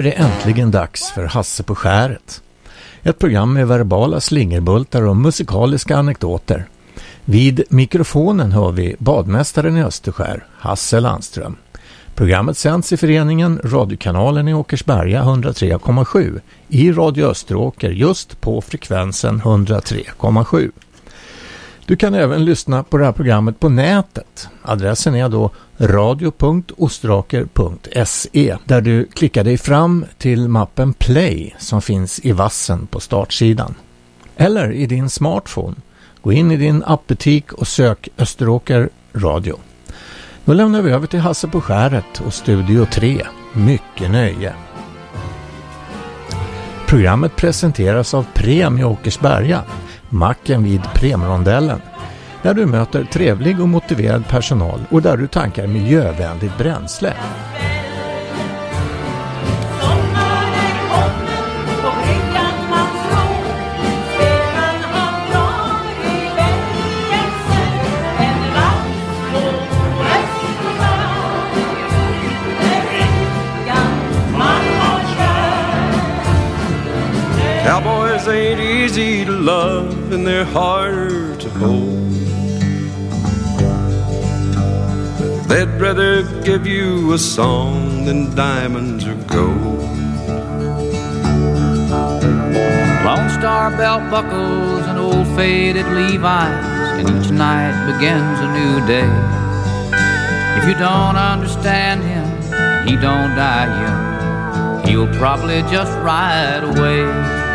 är det äntligen dags för Hasse på skäret. Ett program med verbala slingerbultar och musikaliska anekdoter. Vid mikrofonen hör vi badmästaren i Österskär, Hasse Landström. Programmet sänds i föreningen Radiokanalen i Åkersberga 103,7 i Radio Österåker just på frekvensen 103,7. Du kan även lyssna på det här programmet på nätet. Adressen är då radio.ostraker.se där du klickar dig fram till mappen Play som finns i vassen på startsidan. Eller i din smartphone. Gå in i din appbutik och sök Österåker Radio. Då lämnar vi över till Hasse på skäret och Studio 3. Mycket nöje! Programmet presenteras av Prem i Åkersberga, macken vid Premrondellen, där du möter trevlig och motiverad personal och där du tankar miljövänligt bränsle. Cowboys ain't easy to love and they're harder to hold. They'd rather give you a song than diamonds or gold. Lone Star belt buckles and old faded Levi's, and each night begins a new day. If you don't understand him, he don't die young. He'll probably just ride away.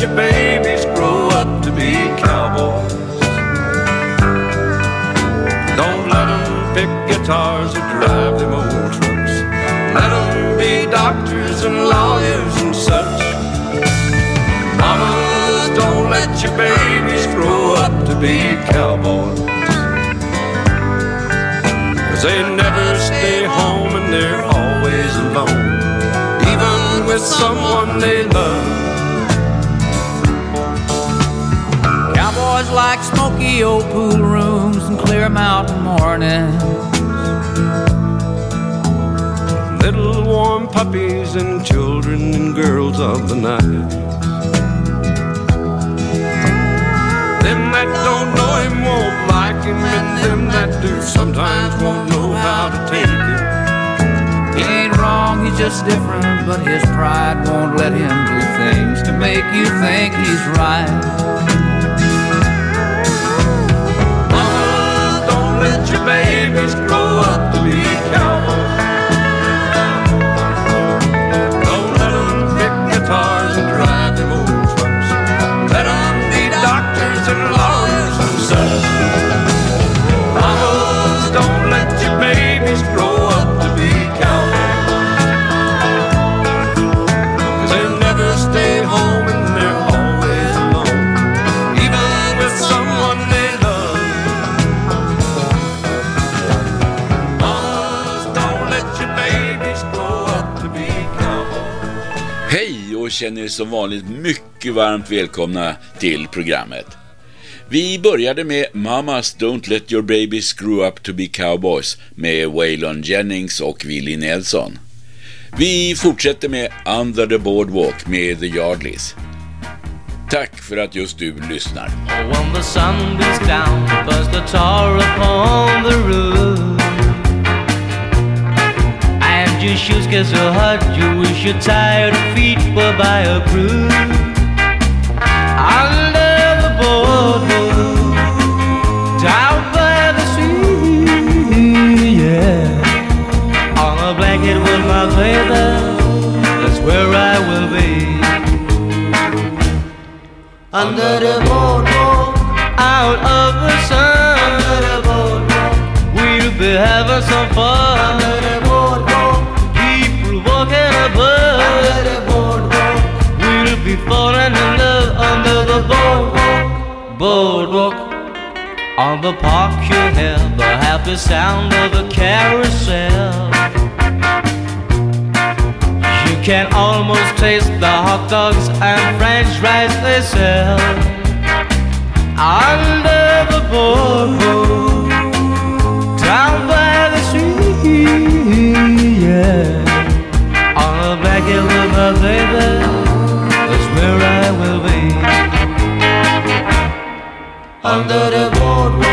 Your babies grow up to be cowboys. Don't let them pick guitars or drive them old trucks. Let them be doctors and lawyers and such. Mamas, don't let your babies grow up to be cowboys. They never stay home and they're always alone. Even with someone they love. Cowboys like smoky old pool rooms and clear mountain mornings. Little warm puppies and children and girls of the night. Them that don't know him won't like him, and them that do sometimes won't know how to take it. He ain't wrong, he's just different, but his pride won't let him do things to make you think he's right. Your babies grow up to be känner er som vanligt mycket varmt välkomna till programmet. Vi började med Mamas Don't Let Your Babies Screw Up To Be Cowboys med Waylon Jennings och Willie Nelson. Vi fortsätter med Under the Boardwalk med The Yardleys. Tack för att just du lyssnar. Oh, when the sun beats down, burst the tar upon the roof. And your shoes get so hot, you wish your tired feet were by a groove. Under the boardwalk, down by the sea, yeah. On a blanket with my baby, that's where I will be. Under the boardwalk, out of the sun. Under the boardwalk, we'll be having some fun. Under the boardwalk, people walking be falling in love under the boardwalk, boardwalk. On the park you hear the happy sound of a carousel. You can almost taste the hot dogs and french fries they sell. Under the boardwalk, down by the street, yeah. On the back of the baby. under the boardwalk.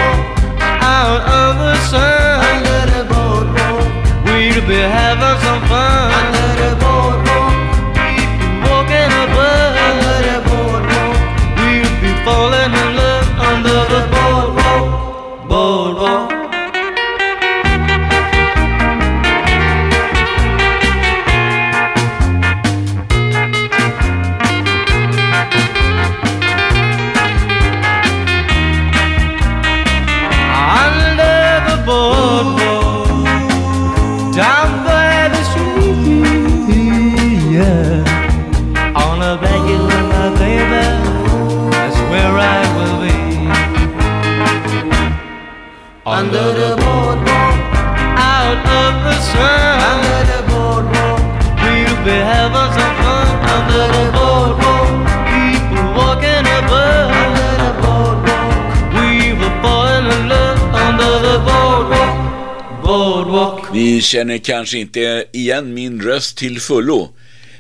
Ni känner kanske inte igen min röst till fullo.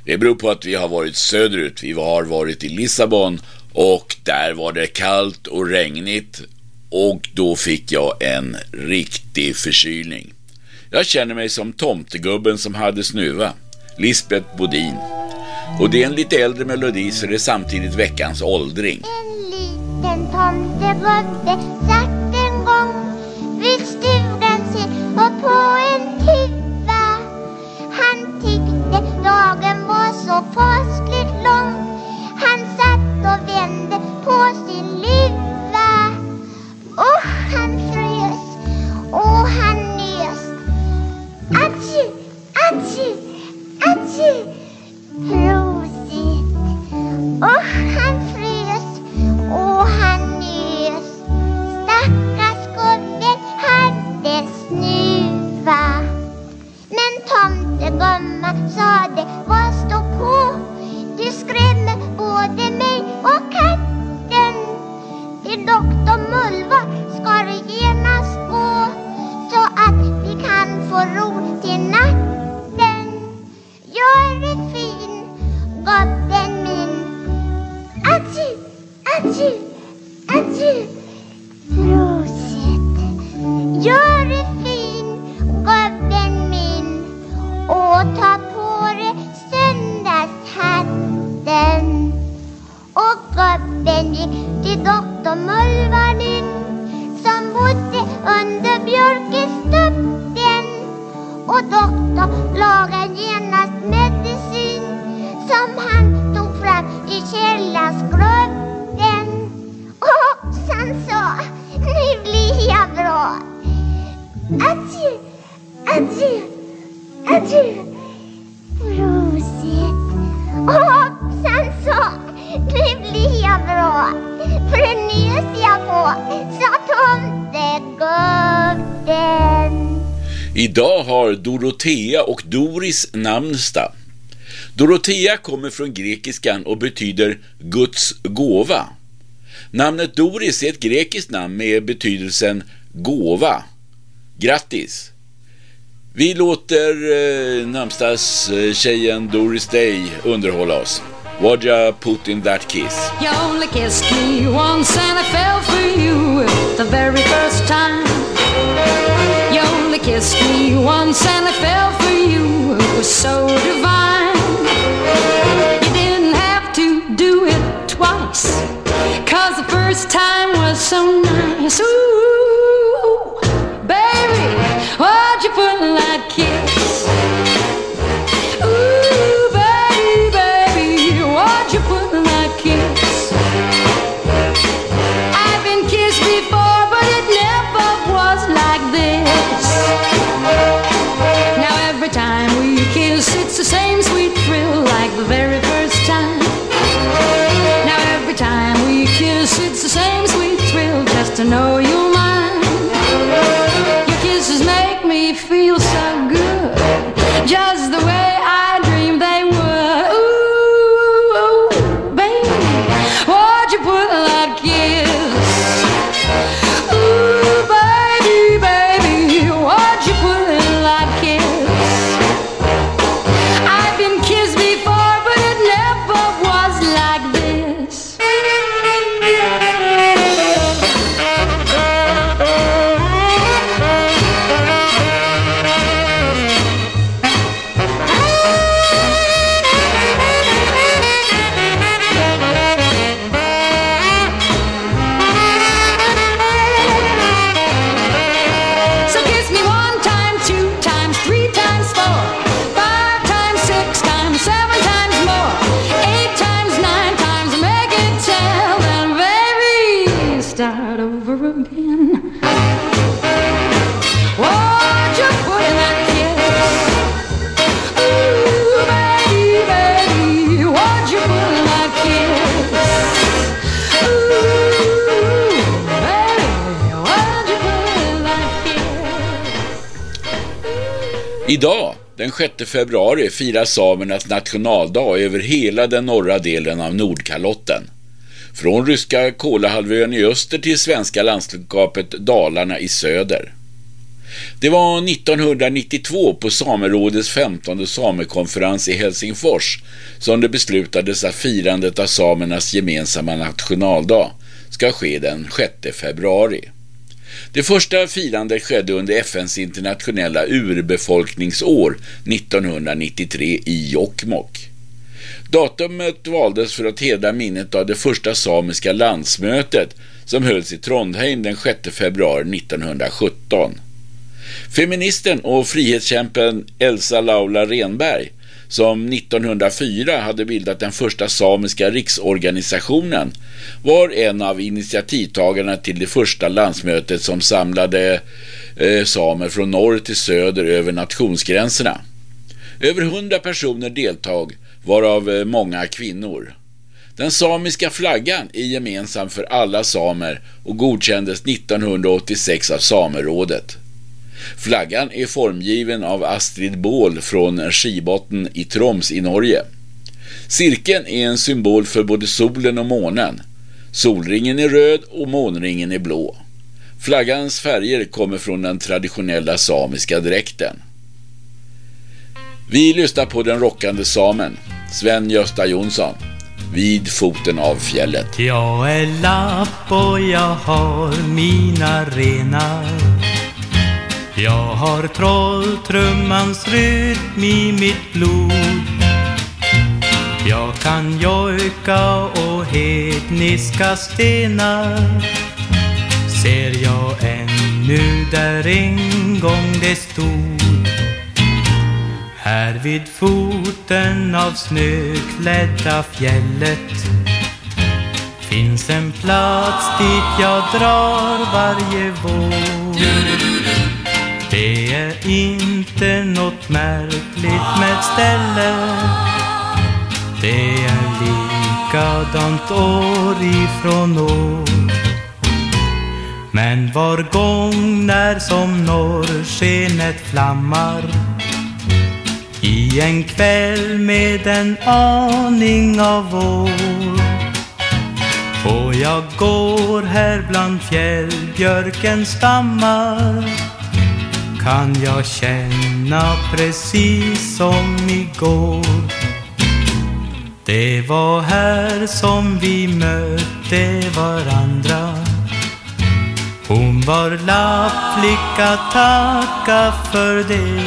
Det beror på att vi har varit söderut. Vi har varit i Lissabon och där var det kallt och regnigt och då fick jag en riktig förkylning. Jag känner mig som tomtegubben som hade snuva, Lisbeth Bodin. Och det är en lite äldre melodi så det är samtidigt veckans åldring. En liten tomtegubbe satt och på en tuva. Han tyckte dagen var så fasligt lång. Han satt och vände på sin luva. Och han frös och han nös. Atji, atji, atji. Prosit. Och han frös och han nös. Stackars gubben hade snuva. Tomtegumma sade vad står på? Du skrämmer Dorotea och Doris namnsdag. Dorotea kommer från grekiskan och betyder Guds gåva. Namnet Doris är ett grekiskt namn med betydelsen gåva. Grattis! Vi låter eh, namnsdagstjejen eh, Doris Day underhålla oss. What'd put in that kiss? You only kissed me once and I fell for you the very first time. Kissed me once and I fell for you. It was so divine. You didn't have to do it twice. Cause the first time was so nice. Ooh, baby, why'd you put that kiss? Same sweet thrill just to know you're Idag, den 6 februari, firar samernas nationaldag över hela den norra delen av Nordkalotten. Från ryska Kolahalvön i öster till svenska landskapet Dalarna i söder. Det var 1992 på Samerådets 15 samekonferens i Helsingfors som det beslutades att firandet av samernas gemensamma nationaldag ska ske den 6 februari. Det första firandet skedde under FNs internationella urbefolkningsår 1993 i Jokkmokk. Datumet valdes för att hedra minnet av det första samiska landsmötet som hölls i Trondheim den 6 februari 1917. Feministen och frihetskämpen Elsa Laula Renberg som 1904 hade bildat den första samiska riksorganisationen, var en av initiativtagarna till det första landsmötet som samlade eh, samer från norr till söder över nationsgränserna. Över hundra personer deltog, varav eh, många kvinnor. Den samiska flaggan är gemensam för alla samer och godkändes 1986 av Samerådet. Flaggan är formgiven av Astrid Bål från Skibotten i Troms i Norge. Cirkeln är en symbol för både solen och månen. Solringen är röd och månringen är blå. Flaggans färger kommer från den traditionella samiska dräkten. Vi lyssnar på den rockande samen, Sven-Gösta Jonsson, vid foten av fjället. Jag är lapp och jag har mina renar jag har trolltrummans rytm i mitt blod. Jag kan jojka och hedniska stenar. Ser jag ännu där en gång det stod. Här vid foten av snöklädda fjället Finns en plats dit jag drar varje vår det är inte något märkligt med stället. Det är likadant år ifrån år. Men var gång när som norrskenet flammar. I en kväll med en aning av vår. Och jag går här bland fjällbjörkens stammar kan jag känna precis som igår. Det var här som vi mötte varandra. Hon var lappflicka, tacka för det.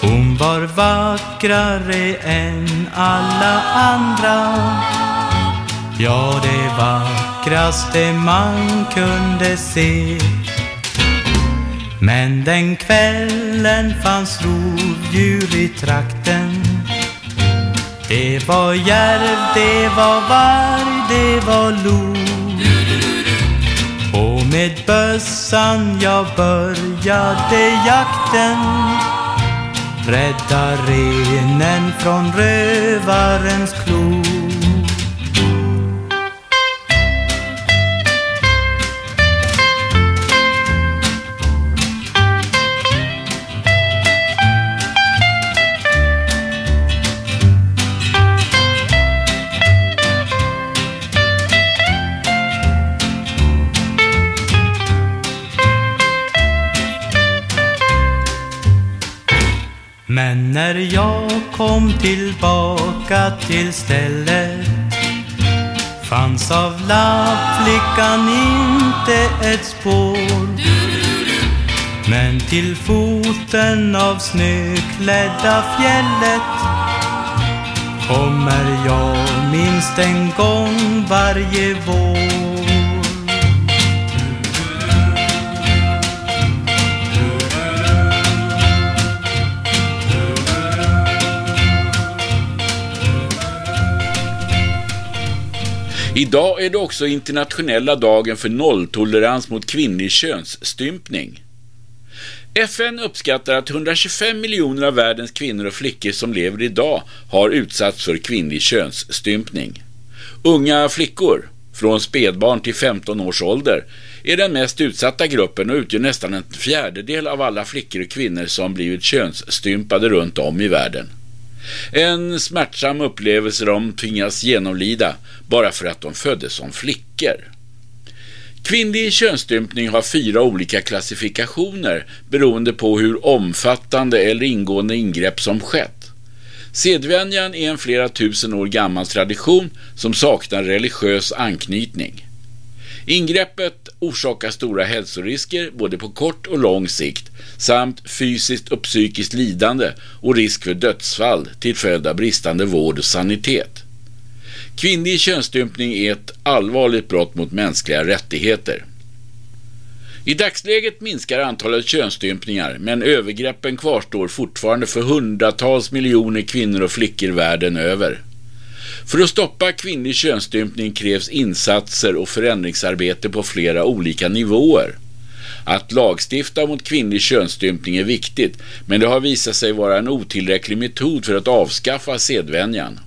Hon var vackrare än alla andra. Ja, det vackraste man kunde se men den kvällen fanns rovdjur i trakten. Det var järv, det var varg, det var lo. Och med bössan jag började jakten. Rädda renen från rövarens klo. Tillbaka till stället. Fanns av lappflickan inte ett spår. Men till foten av snöklädda fjället. Kommer jag minst en gång varje vår. Idag är det också internationella dagen för nolltolerans mot kvinnlig könsstympning. FN uppskattar att 125 miljoner av världens kvinnor och flickor som lever idag har utsatts för kvinnlig könsstympning. Unga flickor, från spädbarn till 15 års ålder, är den mest utsatta gruppen och utgör nästan en fjärdedel av alla flickor och kvinnor som blivit könsstympade runt om i världen. En smärtsam upplevelse de tvingas genomlida bara för att de föddes som flickor. Kvinnlig könsstympning har fyra olika klassifikationer beroende på hur omfattande eller ingående ingrepp som skett. Sedvänjan är en flera tusen år gammal tradition som saknar religiös anknytning. Ingreppet orsakar stora hälsorisker både på kort och lång sikt samt fysiskt och psykiskt lidande och risk för dödsfall till följd av bristande vård och sanitet. Kvinnlig könsstympning är ett allvarligt brott mot mänskliga rättigheter. I dagsläget minskar antalet könsstympningar, men övergreppen kvarstår fortfarande för hundratals miljoner kvinnor och flickor världen över. För att stoppa kvinnlig könsstympning krävs insatser och förändringsarbete på flera olika nivåer. Att lagstifta mot kvinnlig könsstympning är viktigt, men det har visat sig vara en otillräcklig metod för att avskaffa sedvänjan.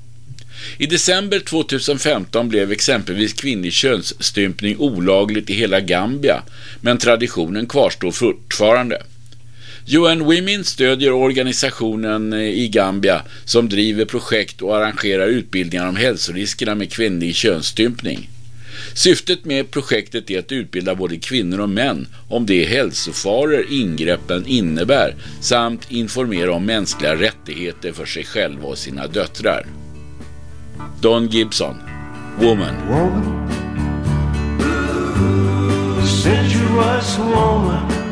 I december 2015 blev exempelvis kvinnlig könsstympning olagligt i hela Gambia, men traditionen kvarstår fortfarande. UN Women stödjer organisationen eh, i Gambia som driver projekt och arrangerar utbildningar om hälsoriskerna med kvinnlig könsstympning. Syftet med projektet är att utbilda både kvinnor och män om de hälsofaror ingreppen innebär samt informera om mänskliga rättigheter för sig själva och sina döttrar. Don Gibson, Woman. Woman,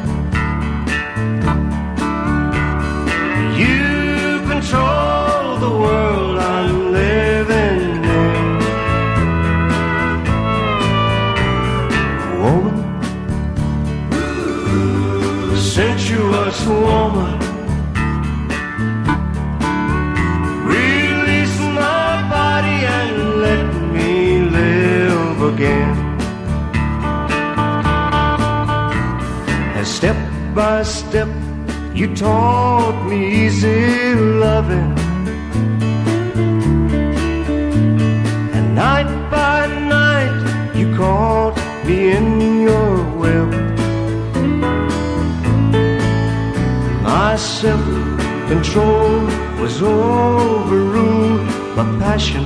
control the world I'm living in. Woman, sensuous woman. Release my body and let me live again. And step by step, you taught me easy loving. And night by night, you caught me in your will. My self control was overruled by passion.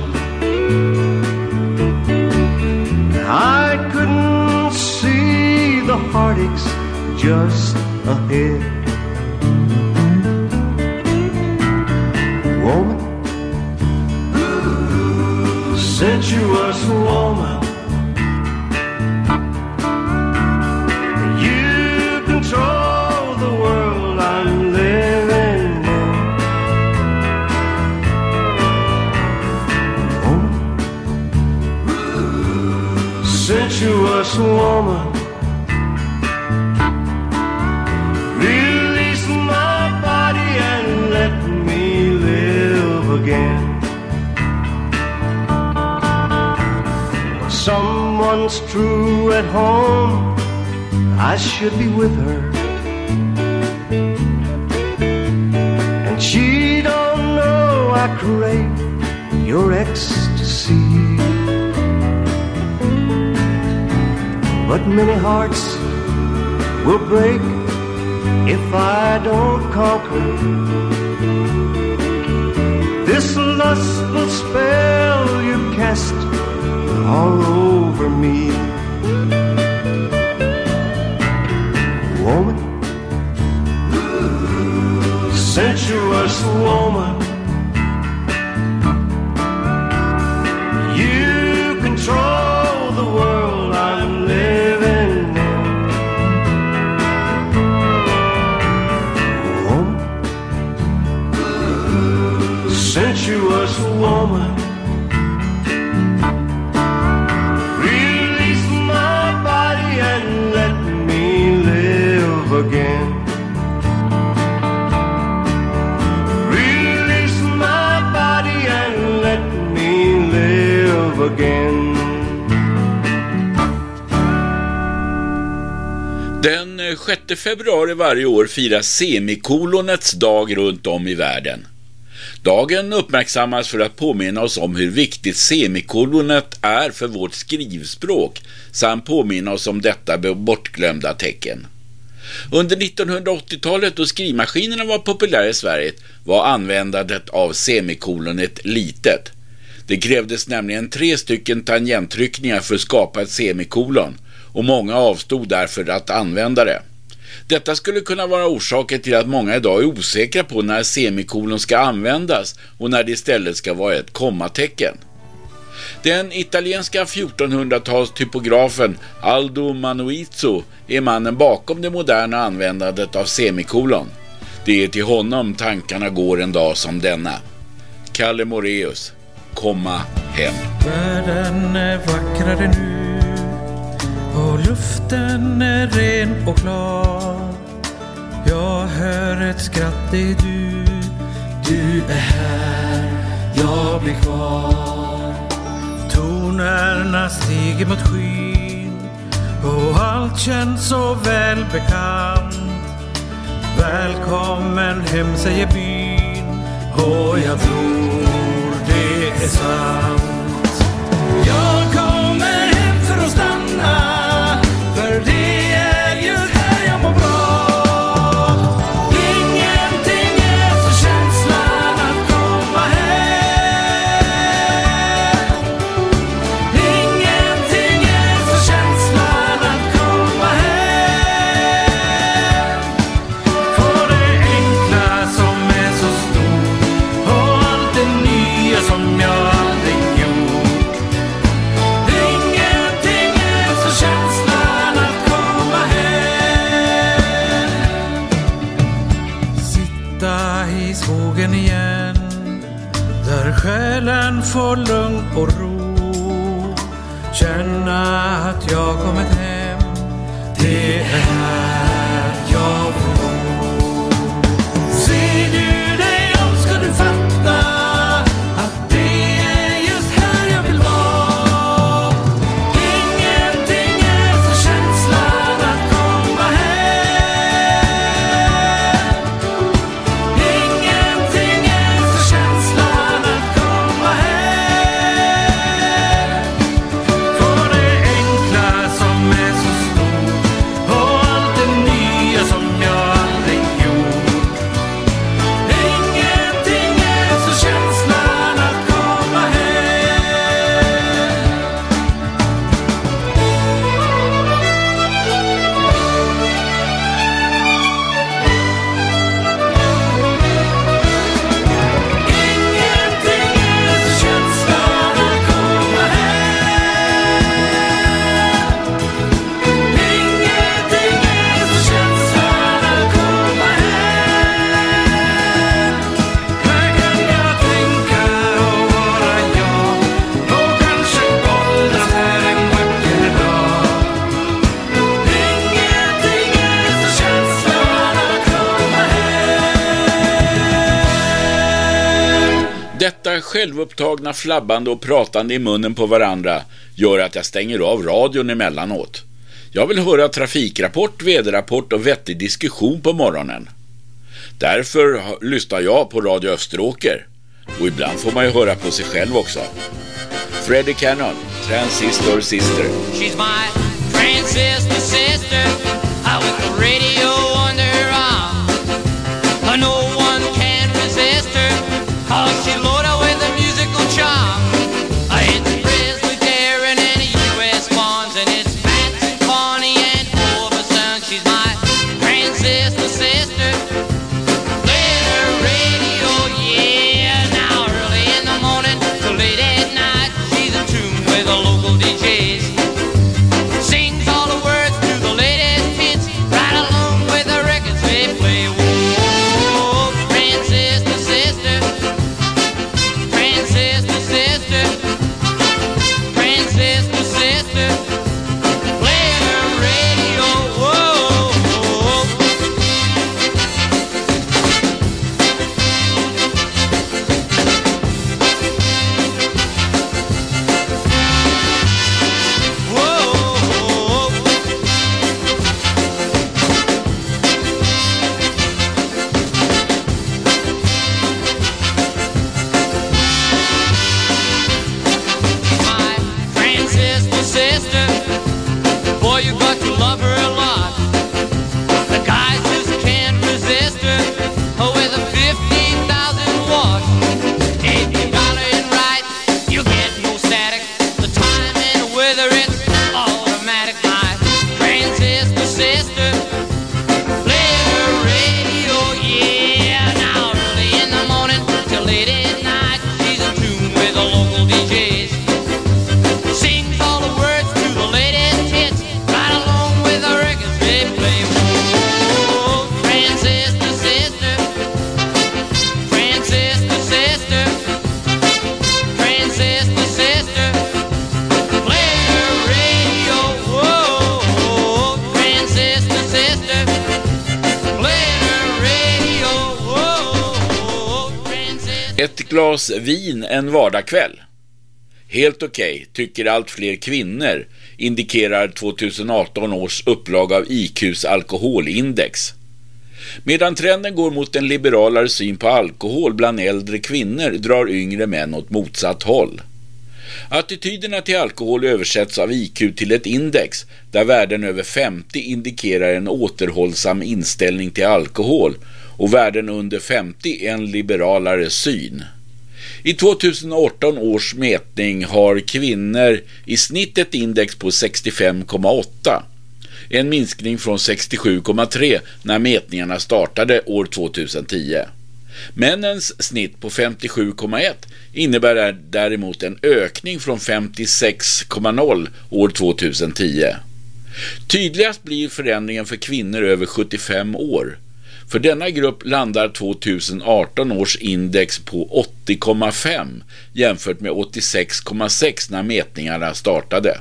I couldn't see the heartaches just ahead. Sensuous woman, you control the world I'm living in. Sensuous woman. Someone's true at home, I should be with her. And she don't know I crave your ecstasy. But many hearts will break if I don't conquer this lustful spell you cast all over me. Woman, sensuous woman, 6 februari varje år firas semikolonets dag runt om i världen. Dagen uppmärksammas för att påminna oss om hur viktigt semikolonet är för vårt skrivspråk samt påminna oss om detta bortglömda tecken. Under 1980-talet då skrivmaskinerna var populära i Sverige var användandet av semikolonet litet. Det krävdes nämligen tre stycken tangenttryckningar för att skapa ett semikolon och många avstod därför att använda det. Detta skulle kunna vara orsaken till att många idag är osäkra på när semikolon ska användas och när det istället ska vara ett kommatecken. Den italienska 1400-talstypografen Aldo Manuizzo är mannen bakom det moderna användandet av semikolon. Det är till honom tankarna går en dag som denna. Kalle Moreus, komma hem. Världen är vackrare nu luften är ren och klar. Jag hör ett skratt, det är du. Du är här, jag blir kvar. Tonerna stiger mot skyn och allt känns så välbekant. Välkommen hem säger byn och jag tror självupptagna flabbande och pratande i munnen på varandra gör att jag stänger av radion emellanåt. Jag vill höra trafikrapport, väderrapport och vettig diskussion på morgonen. Därför lyssnar jag på Radio Österåker. Och ibland får man ju höra på sig själv också. Freddie Cannon, Transistor Sister. She's my transistor sister. I with the radio under her arm. But no one can resist her. Cause she's kväll. Helt okej, okay, tycker allt fler kvinnor, indikerar 2018 års upplaga av IQs alkoholindex. Medan trenden går mot en liberalare syn på alkohol bland äldre kvinnor drar yngre män åt motsatt håll. Attityderna till alkohol översätts av IQ till ett index där värden över 50 indikerar en återhållsam inställning till alkohol och värden under 50 en liberalare syn. I 2018 års mätning har kvinnor i snitt ett index på 65,8. En minskning från 67,3 när mätningarna startade år 2010. Männens snitt på 57,1 innebär däremot en ökning från 56,0 år 2010. Tydligast blir förändringen för kvinnor över 75 år. För denna grupp landar 2018 års index på 80,5 jämfört med 86,6 när mätningarna startade.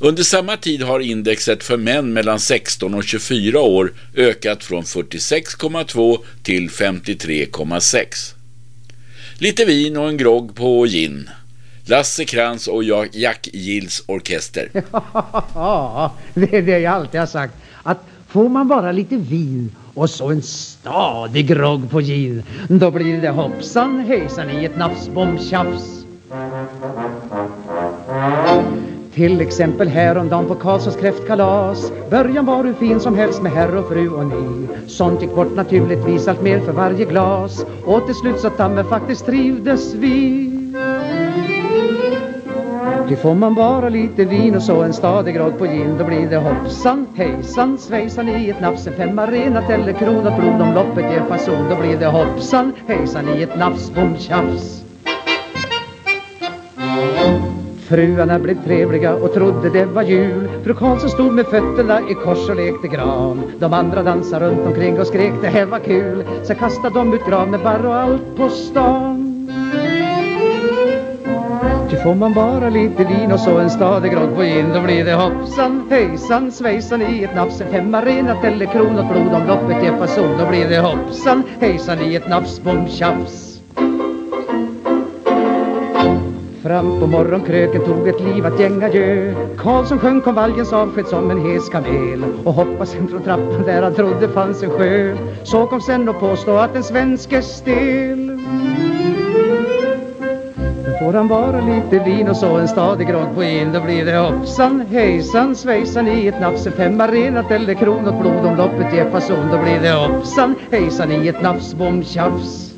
Under samma tid har indexet för män mellan 16 och 24 år ökat från 46,2 till 53,6. Lite vin och en grogg på gin. Lasse Krantz och Jack Gills orkester. Ja, det är det jag alltid har sagt. Att får man bara lite vin och så en stadig grogg på gin, då blir det hoppsan hejsan i ett nafsbomtjafs. Till exempel häromdagen på Karlssons kräftkalas. Början var hur fin som helst med herr och fru och ni. Sånt gick bort naturligtvis allt mer för varje glas. Och till slut så tamme faktiskt trivdes vi. Ty får man bara lite vin och så en stadig grogg på gin. Då blir det hoppsan, hejsan, svejsan i ett nafs En femma renat eller kronat. Blod om loppet ger fason. Då blir det hoppsan, hejsan i ett nafs, bom, tjafs. Fruarna blev trevliga och trodde det var jul. Fru Karlsson stod med fötterna i kors och lekte gran. De andra dansade runt omkring och skrek det här var kul. Sen kastade de ut granebarr och allt på stan får man bara lite vin och så en stadig grogg på gin Då blir det hoppsan, hejsan, svejsan i ett nafs En femma renat eller kronat blod om loppet ger fason Då blir det hoppsan, hejsan i ett nafs, bom, tjafs. Fram på morgonkröken tog ett liv att gänga gö, Karlsson sjöng konvaljens avsked som en hes kamel. Och hoppade sen från trappan där han trodde fanns en sjö. Så kom sen och påstå att en svensk är stel får han bara lite vin och så en stadig grogg på in Då blir det hoppsan, hejsan, svejsan i ett nafs En femma renat eller kronat blod. Om loppet ger fason Då blir det hoppsan, hejsan i ett nafs, bom, tjafs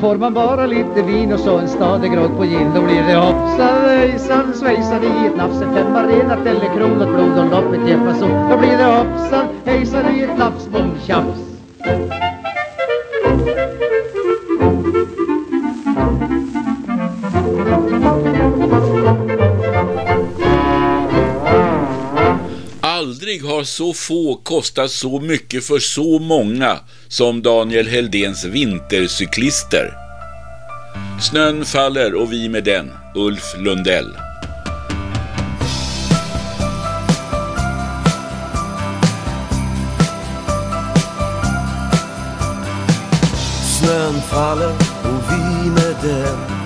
får man bara lite vin och så en stadig grogg på gin Då blir det hoppsan, hejsan, svejsan i ett nafs En femma renat eller kronat blod och loppet ger så Då blir det hoppsan, hejsan i ett nafs, bom, tjafs så få kostar så mycket för så många som Daniel Heldens vintercyklister. Snön faller och vi med den, Ulf Lundell. Snön faller och vi med den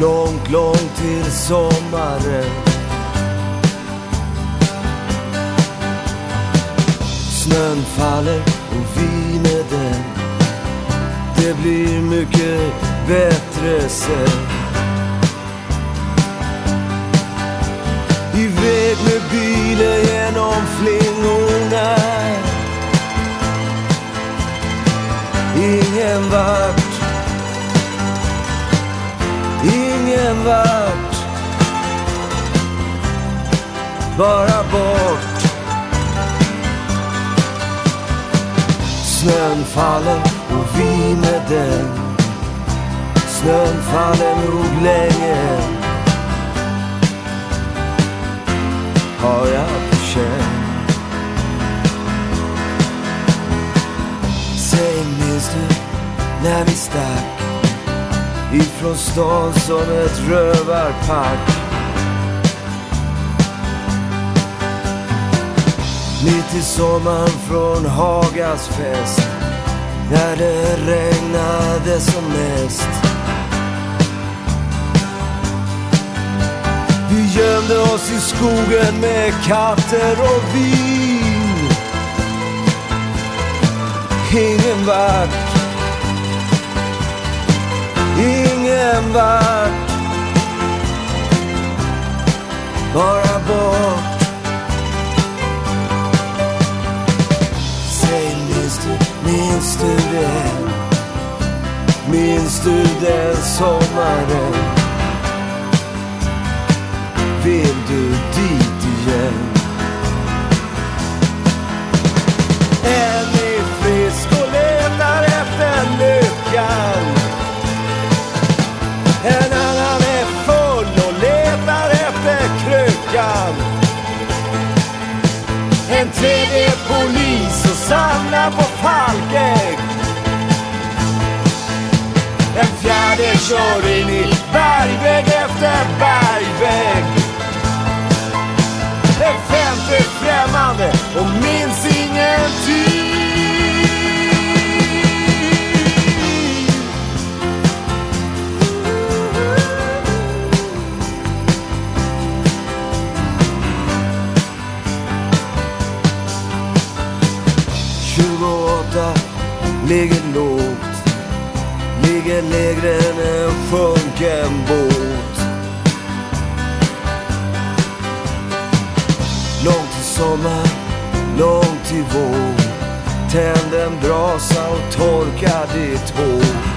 Långt, långt till sommaren Snön faller och vi med den. Det blir mycket bättre sen. Iväg med bilen genom flingorna. Ingen vart. Ingen vart. Bara bort. Snön faller och vi med den Snön faller nog länge. Har jag på känn. Säg minns du när vi stack? Ifrån stan som ett rövarpack Mitt i sommaren från Hagas fest När det regnade som mest. Vi gömde oss i skogen med katter och vin. Ingen vart. Ingen vart. Bara bort. Dig, minns du, minns du det? Minns du den sommaren? Vill du dit igen? En är frisk och letar efter lyckan En annan är full och letar efter kryckan En tredje polis Sanna samlar på Falkeg. En fjärde kör in i bergvägg efter bergvägg En femte främmande och minns ingenting ligger lågt. Ligger lägre än en sjunken båt. Långt till sommar, långt till vår. Tänd en brasa och torka ditt hår.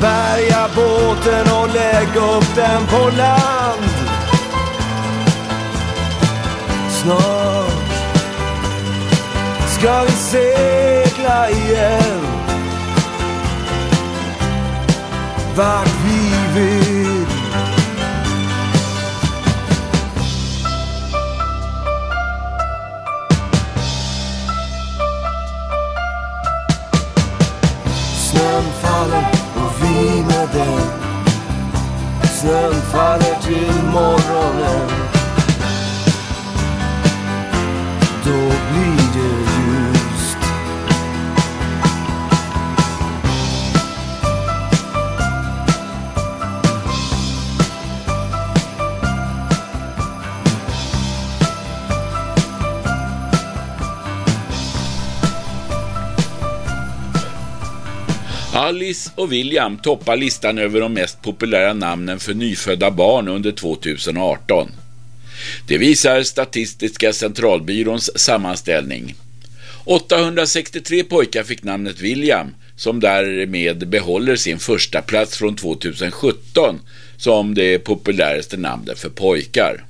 Bärga båten och lägg upp den på land. Snart ska vi segla igen. Vart vi vill. Snön faller och vi med den Snön faller till morgonen. Alice och William toppar listan över de mest populära namnen för nyfödda barn under 2018. Det visar Statistiska centralbyråns sammanställning. 863 pojkar fick namnet William, som därmed behåller sin första plats från 2017 som det populäraste namnet för pojkar.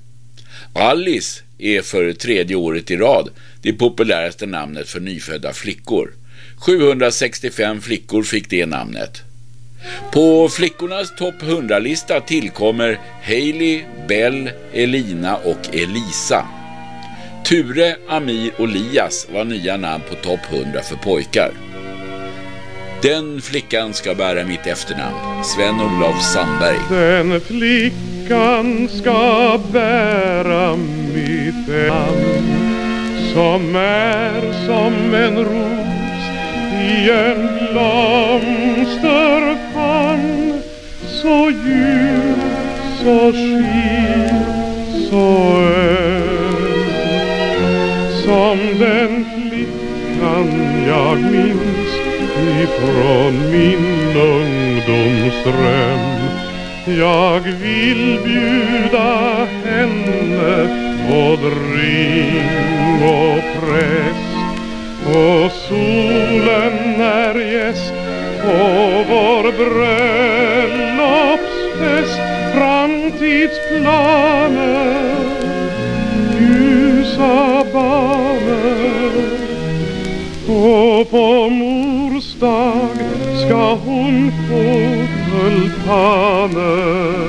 Alice är för tredje året i rad det populäraste namnet för nyfödda flickor. 765 flickor fick det namnet. På flickornas topp 100-lista tillkommer Hailey, Bell, Elina och Elisa. Ture, Amir och Lias var nya namn på topp 100 för pojkar. Den flickan ska bära mitt efternamn, Sven-Olof Sandberg. Den flickan ska bära mitt namn som är som en ros i en blomsterfamn så ljus, så skir, så öm som den flickan jag minns ifrån min ungdomsdröm. Jag vill bjuda henne på ring och press och sol Sveriges på vår bröllopsfest framtidsplaner ljusa banor. Och på mors dag ska hon få tulpaner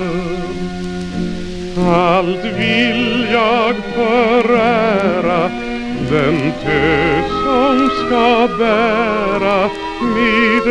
allt vill jag förära den tös som ska bära mitt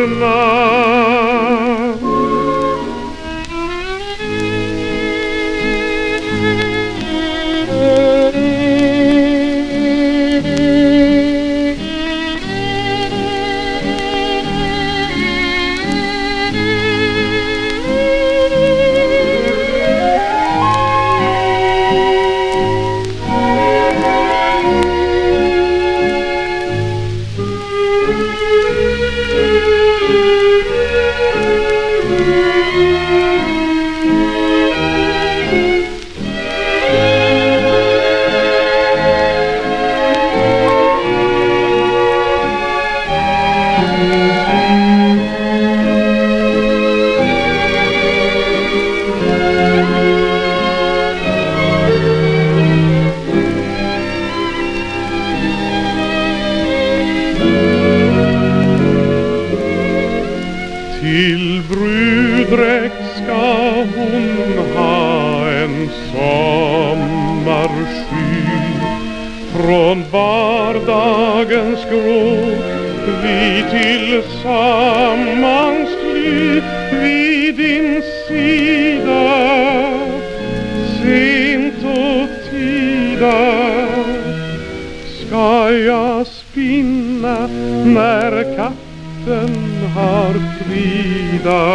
natten har frida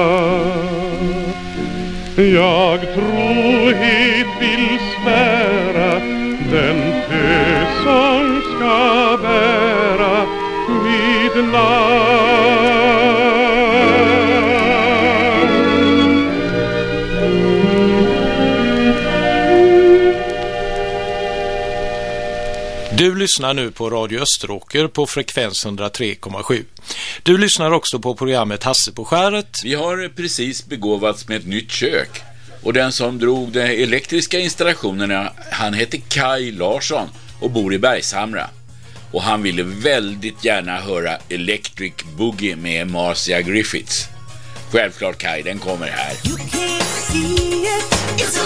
Jag trohet vill svära den tös som ska bära vid namn Du lyssnar nu på Radio Österåker på frekvens 103,7. Du lyssnar också på programmet Hasse på skäret. Vi har precis begåvats med ett nytt kök. Och den som drog de elektriska installationerna, han heter Kai Larsson och bor i Bergshamra. Och han ville väldigt gärna höra Electric Boogie med Marcia Griffiths. Självklart Kai, den kommer här. Just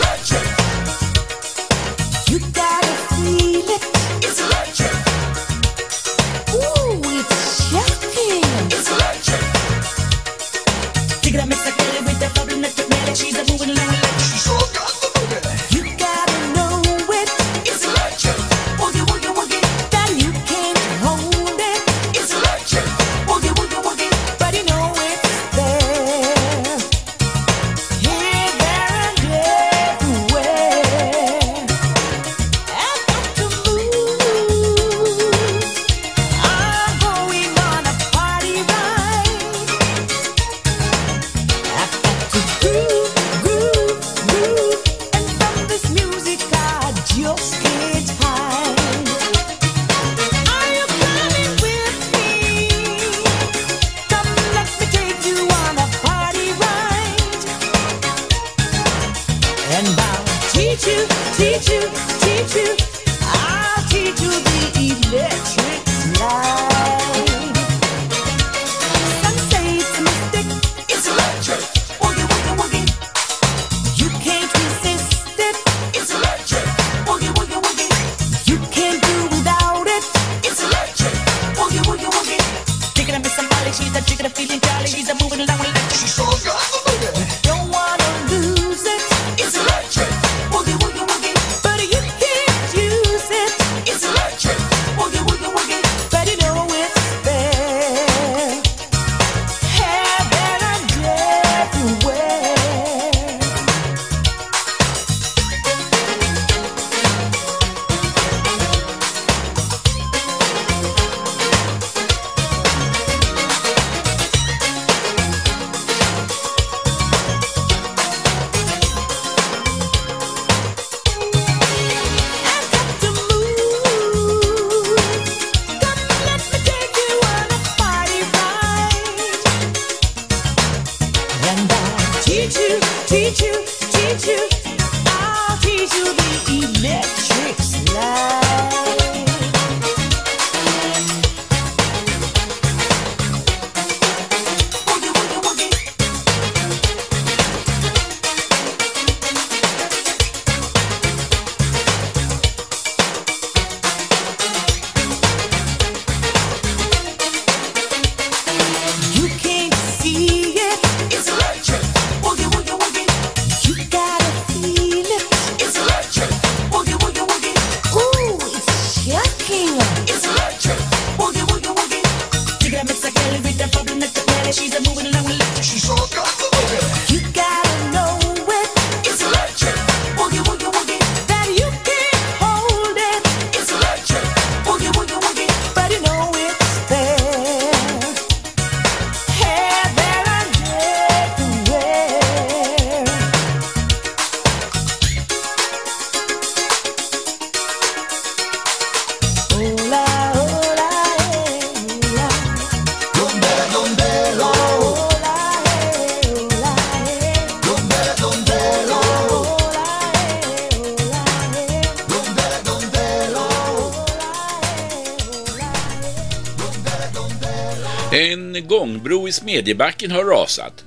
Smedjebacken har rasat.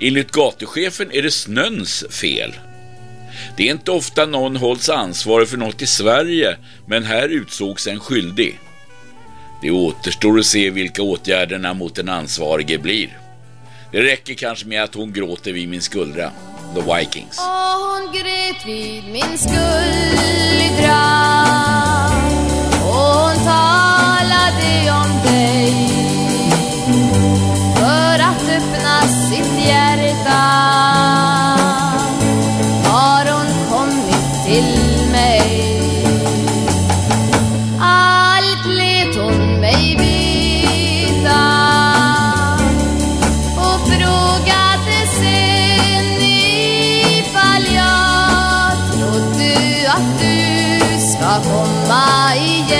Enligt gatuchefen är det snöns fel. Det är inte ofta någon hålls ansvarig för något i Sverige, men här utsågs en skyldig. Det återstår att se vilka åtgärderna mot den ansvarige blir. Det räcker kanske med att hon gråter vid min skuldra. The Vikings. Och hon grät vid min skuldra hjärta har hon kommit till mig? Allt lät hon mig veta och frågade sen ifall jag trodde att du ska komma igen.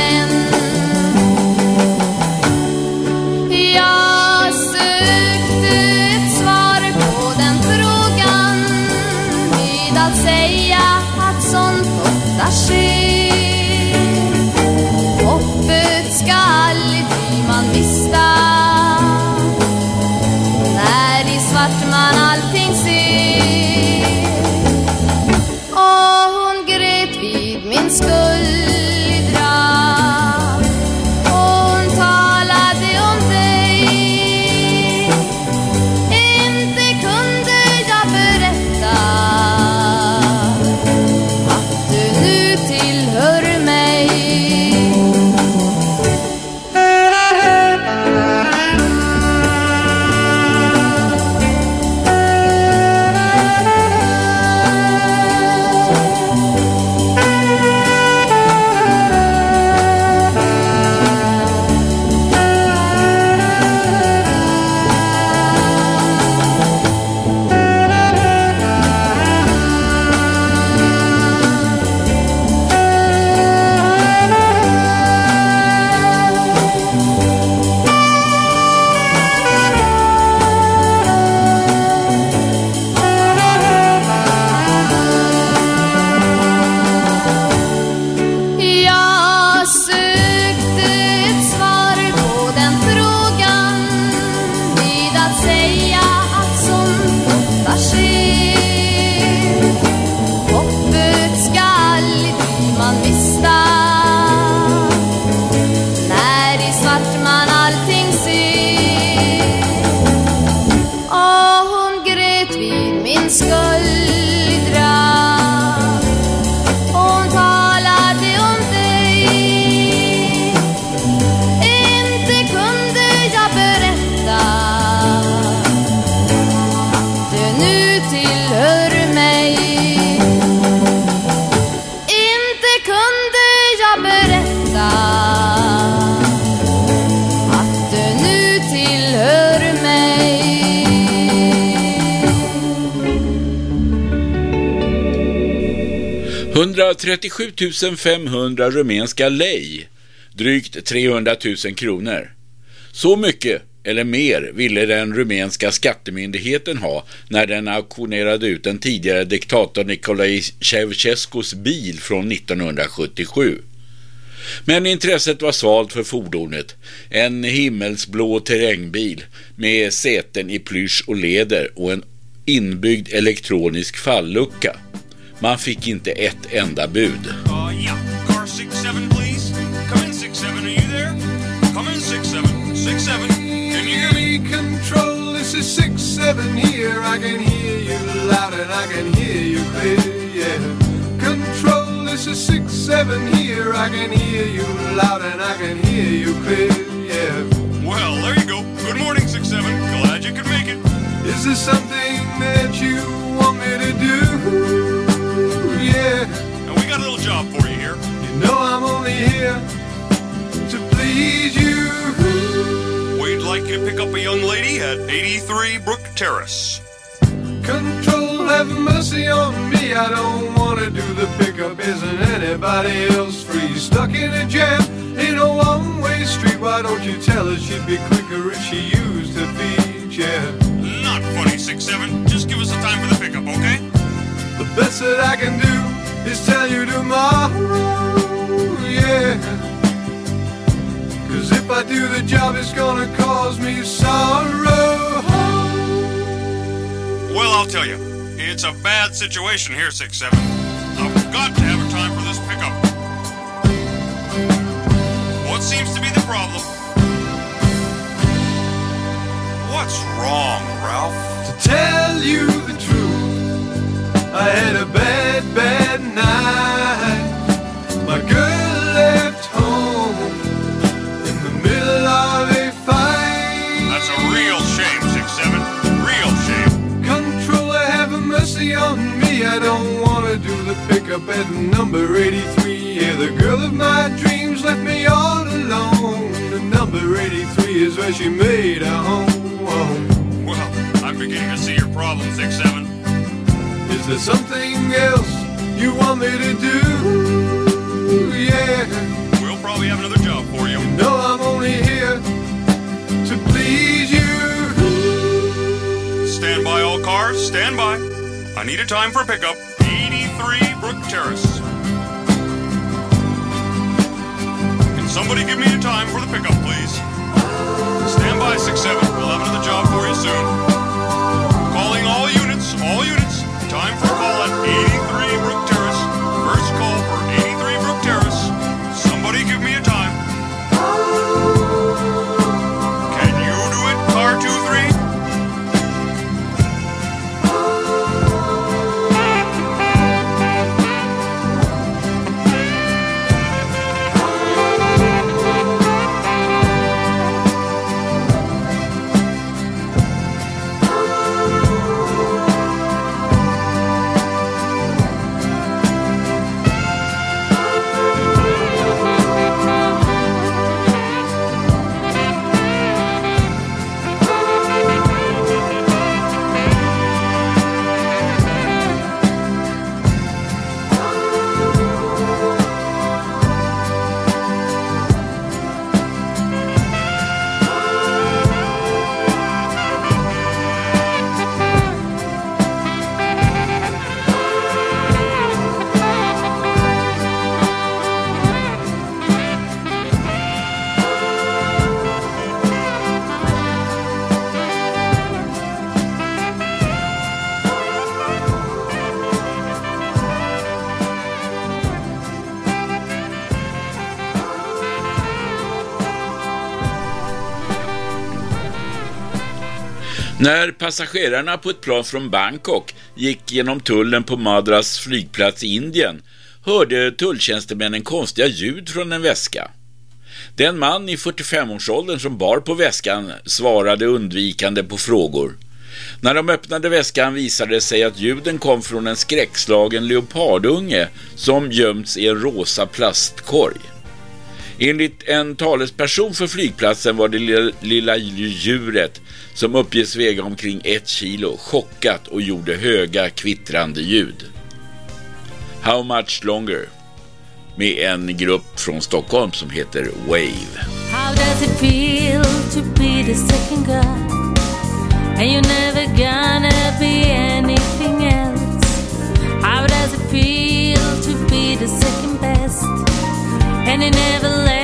37 500 rumänska lei, drygt 300 000 kronor. Så mycket, eller mer, ville den rumänska skattemyndigheten ha när den auktionerade ut den tidigare diktatorn Nicolae Ceausescus bil från 1977. Men intresset var svalt för fordonet. En himmelsblå terrängbil med säten i plysch och leder och en inbyggd elektronisk fallucka. Man fick inte ett enda bud. Well, there you go. Good morning, 67. Glad you could make it. Is this something that you want me to do? Yeah. And we got a little job for you here. You know I'm only here to please you. We'd like you to pick up a young lady at 83 Brook Terrace. Control, have mercy on me. I don't wanna do the pickup. Isn't anybody else free? Stuck in a jam in a one-way street. Why don't you tell her she'd be quicker if she used her feet? Yeah. Not funny, 6 7. Just give us a time for the pickup, okay? Best that I can do is tell you tomorrow. Yeah. Cause if I do the job, it's gonna cause me sorrow. Well, I'll tell you, it's a bad situation here, 6-7. I've got to have a time for this pickup. What seems to be the problem? What's wrong, Ralph? To tell you the I had a bad, bad night. My girl left home in the middle of a fight. That's a real shame, 6-7. Real shame. Controller, have mercy on me. I don't wanna do the pickup at number 83. Yeah, the girl of my dreams left me all alone. The number 83 is where she made her home. Well, I'm beginning to see your problem, 6-7. Is there something else you want me to do? Yeah. We'll probably have another job for you. No, I'm only here to please you. Stand by all cars, stand by. I need a time for pickup. 83 Brook Terrace. Can somebody give me a time for the pickup, please? Stand by, 6-7. We'll have another job for you soon. Time for När passagerarna på ett plan från Bangkok gick genom tullen på Madras flygplats i Indien hörde tulltjänstemännen konstiga ljud från en väska. Den man i 45-årsåldern som bar på väskan svarade undvikande på frågor. När de öppnade väskan visade det sig att ljuden kom från en skräckslagen leopardunge som gömts i en rosa plastkorg. Enligt en talesperson för flygplatsen var det lilla, lilla djuret som uppges väga omkring ett kilo chockat och gjorde höga kvittrande ljud. How much longer? Med en grupp från Stockholm som heter Wave. How does it feel to be the second guy? And you're never gonna be anything else. How does it feel to be the second best? And they never let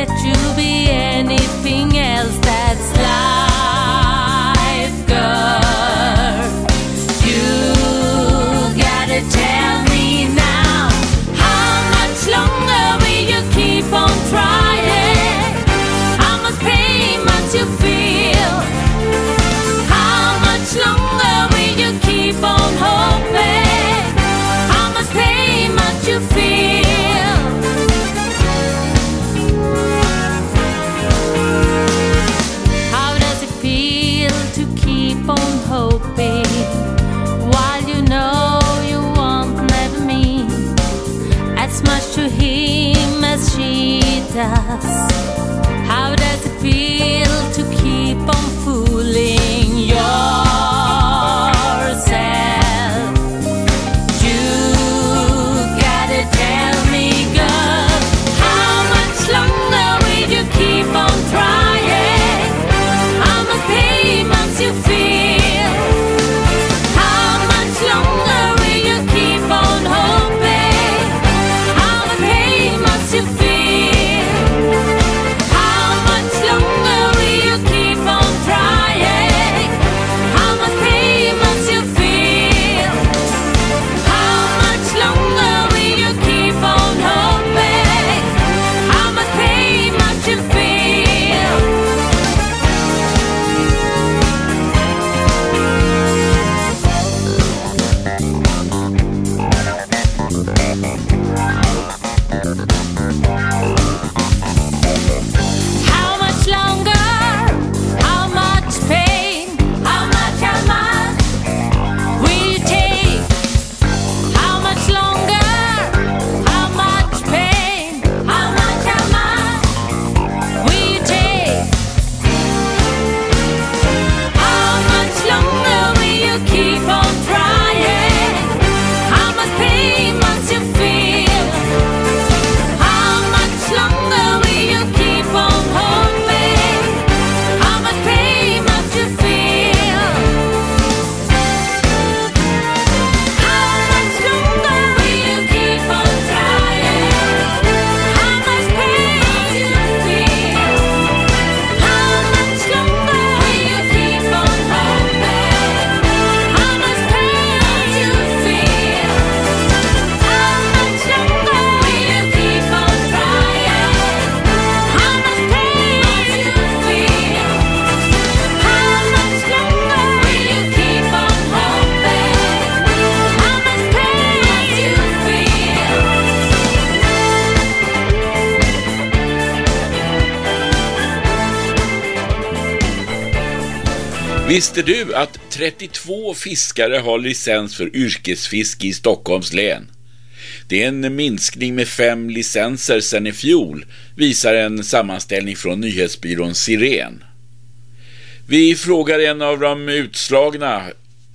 does? Visste du att 32 fiskare har licens för yrkesfiske i Stockholms län? Det är en minskning med fem licenser sedan i fjol, visar en sammanställning från nyhetsbyrån Siren. Vi frågar en av de utslagna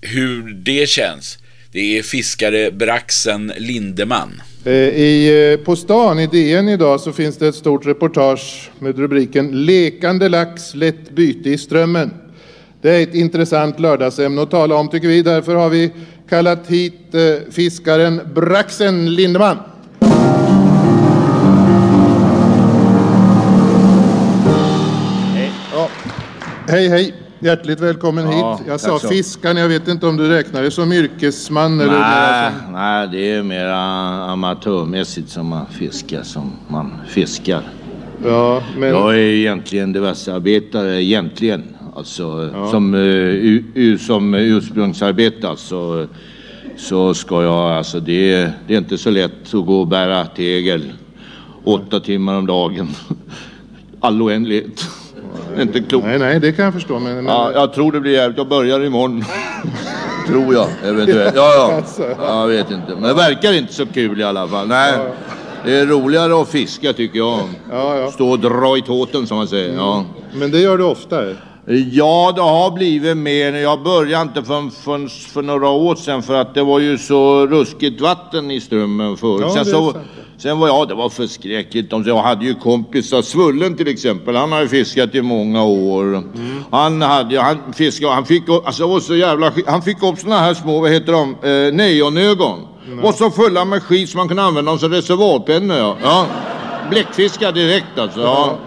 hur det känns. Det är fiskare Braxen Lindeman. Eh, I, eh, på stan i DN idag så finns det ett stort reportage med rubriken Lekande lax, lätt byte i strömmen. Det är ett intressant lördagsämne att tala om tycker vi. Därför har vi kallat hit eh, fiskaren Braxen Lindeman. Ja. Hej hej! Hjärtligt välkommen Ja, hit. Jag sa så. fiskaren, jag vet inte om du räknar dig som yrkesman eller mer Nej, som... nej, det är mer amatörmässigt som man fiskar som man fiskar. Ja, men... Jag är egentligen diversearbetare egentligen. Alltså som, eh, u, u, som ursprungsarbetare så, så ska jag, alltså det, är- det är inte så lätt att gå och bära tegel åtta timmar om dagen. All oändlighet. Är inte klokt. Nej, nej, det kan jag förstå. Men, men... Ja, jag tror det blir jävligt. Jag börjar imorgon. tror jag, eventuellt. Ja, ja. Alltså. Jag vet inte. Men det verkar inte så kul i alla fall. Nej. Det är roligare att fiska tycker jag. Stå och dra i tåten som man säger. Ja. Men det gör du ofta? Ja, det har blivit mer. Jag började inte för, för, för några år sedan för att det var ju så ruskigt vatten i strömmen förut. Ja, sen, så, sen var jag, det var förskräckligt. Jag hade ju kompisar, Svullen till exempel, han har ju fiskat i många år. Mm. Han hade, han fiskade, han fick, alltså var så jävla Han fick upp såna här små, vad heter de, eh, neonögon. Och så fulla med skit som man kunde använda dem som reservoarpennor. Ja. Ja. Bläckfiskar direkt alltså. Ja.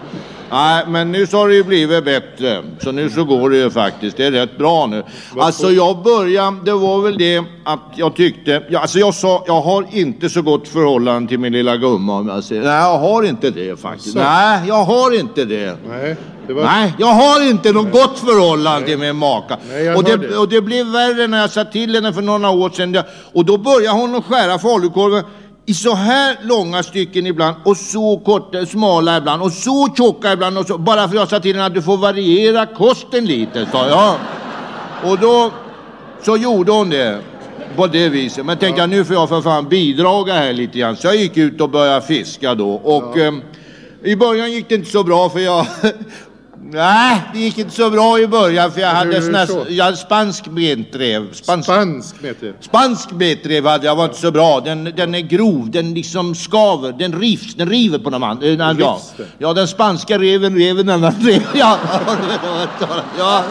Nej, men nu så har det ju blivit bättre. Så nu så går det ju faktiskt. Det är rätt bra nu. Alltså jag började, det var väl det att jag tyckte, ja, alltså jag sa, jag har inte så gott förhållande till min lilla gumma om jag säger. Nej, jag har inte det faktiskt. Så. Nej, jag har inte det. Nej, det var... Nej, jag har inte något gott förhållande till min maka. Nej, jag och, det, det. och det blev värre när jag sa till henne för några år sedan. Och då började hon att skära falukorven i så här långa stycken ibland och så korta, smala ibland och så tjocka ibland. Och så, bara för jag sa till henne att du får variera kosten lite, sa jag. Och då så gjorde hon det på det viset. Men tänkte jag nu får jag för fan bidraga här lite grann. Så jag gick ut och började fiska då. Och ehm, i början gick det inte så bra för jag... Nej, det gick inte så bra i början för jag hade Hur sån här, så? jag hade spansk bentrev. Spansk, Spansk meter. spansk bentrev hade jag, var inte så bra. Den, den är grov, den liksom skaver, den rivs, den river på andra. eh, Ja, ja, den spanska reven, reven, den andra reven. Ja, ja,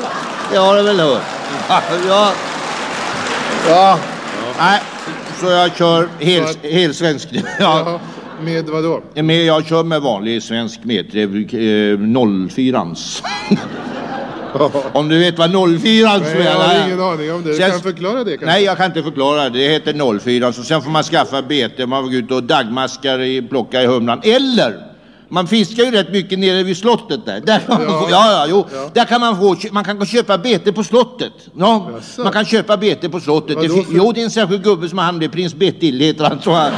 det har du väl hört. Ja, ja. ja. Nej, så jag kör hel, Så att- hel svensk. Ja. Med vad då? Men jag kör med vanlig svensk metrev, eh, 04ans. Om du vet vad 04 Nej, är? jag har ingen aning om det. Du Sen- kan förklara det kanske? Nej, jag kan inte förklara det. Det heter 04. Så sen får man skaffa bete. Man får gå ut och dagmaskar i, plocka i humlan. Eller, man fiskar ju rätt mycket nere vid slottet där. Där man Ja. ja, ja. Ja. Där kan man få, man kan köpa bete på slottet. Ja, man kan köpa bete på slottet. Det, för- jo, det är en särskild gubbe som har hand om det. Prins Bertil heter han. tror jag.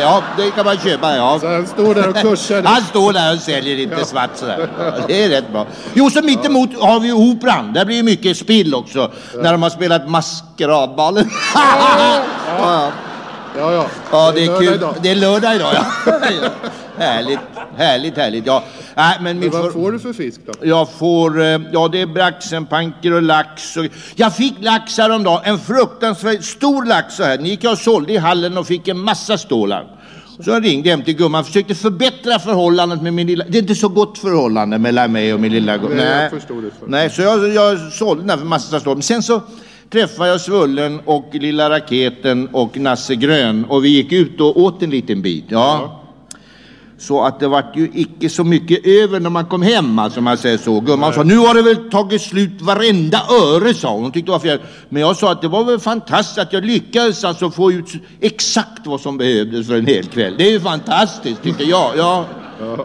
Ja, det kan man köpa, ja. Så han står där och kursar? Han står där och säljer lite svart sådär. Ja, det är rätt bra. Jo, så mittemot har vi ju Operan. Där blir ju mycket spill också. När de har spelat Maskeradbalen. ja, ja. Ja, ja. ja, det är lördag kul. idag. Det är lördag idag, ja. härligt, härligt, härligt. Ja, Nej, men Men mitt vad för- får du för fisk då? jag får, eh, ja det är braxenpanker och lax. Och, jag fick lax häromdagen, en fruktansvärt stor lax så här. Den gick jag och sålde i hallen och fick en massa stålar. Så jag ringde hem till gumman, försökte förbättra förhållandet med min lilla... Det är inte så gott förhållande mellan mig och min lilla gumma. Nej. För. Nej, så jag, jag sålde den här för massa stålar. Men sen så träffade jag Svullen och Lilla Raketen och Nasse Grön och vi gick ut och åt en liten bit. Ja. Så att det vart ju icke så mycket över när man kom hem, alltså man säger så. Gumman sa, nu har det väl tagit slut varenda öre, sa hon. Hon tyckte det var fel. Men jag sa att det var väl fantastiskt att jag lyckades alltså få ut exakt vad som behövdes för en hel kväll. Det är ju fantastiskt, tyckte jag. Ja.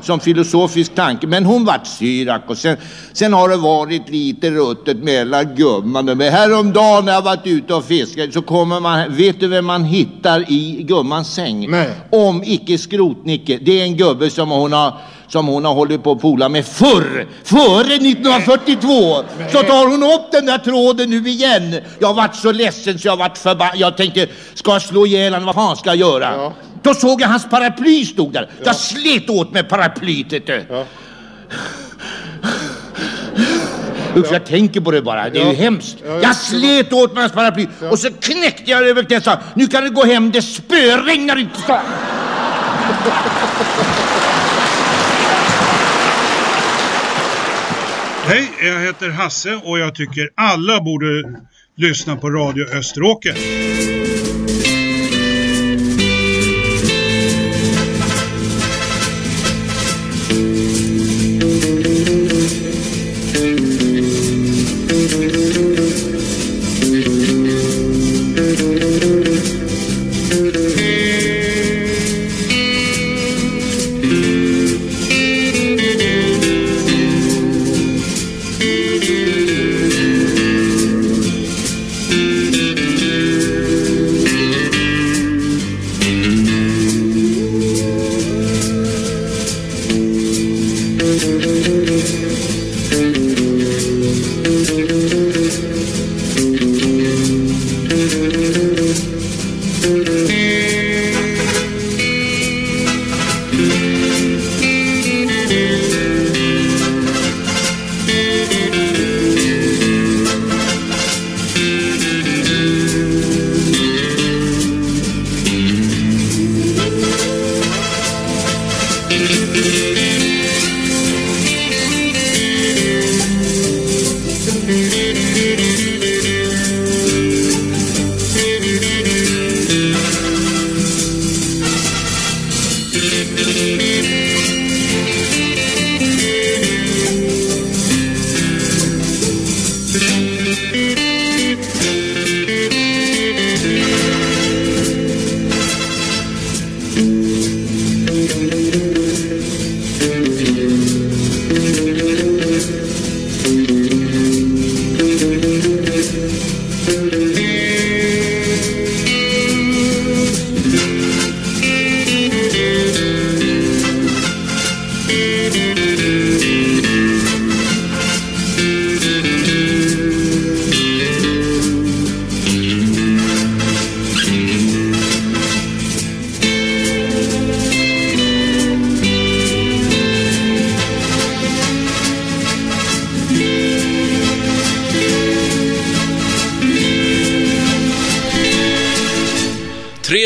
Som filosofisk tanke. Men hon vart syrak och sen, sen har det varit lite ruttet mellan gumman och mig. Häromdagen när jag varit ute och fiskat så kommer man, vet du vem man hittar i gummans säng? Nej. Om icke Skrotnicke. Det är en gubbe som hon har som hon har hållit på att pola med förr, före 1942. Så tar hon upp den där tråden nu igen. Jag har varit så ledsen så jag har varit förbannad. Jag tänkte, ska jag slå ihjäl honom? Vad fan ska jag göra? Då såg jag hans paraply stod där. Jag slet åt mig paraplyet. vet du. Usch, jag tänker på det bara. Det är ju Ja. hemskt. Ja, jag Jag slet åt mig hans paraply och så knäckte jag över det och sa, nu kan du gå hem, det spöregnar ute i stan. Hej, jag heter Hasse och jag tycker alla borde lyssna på Radio Österåker. —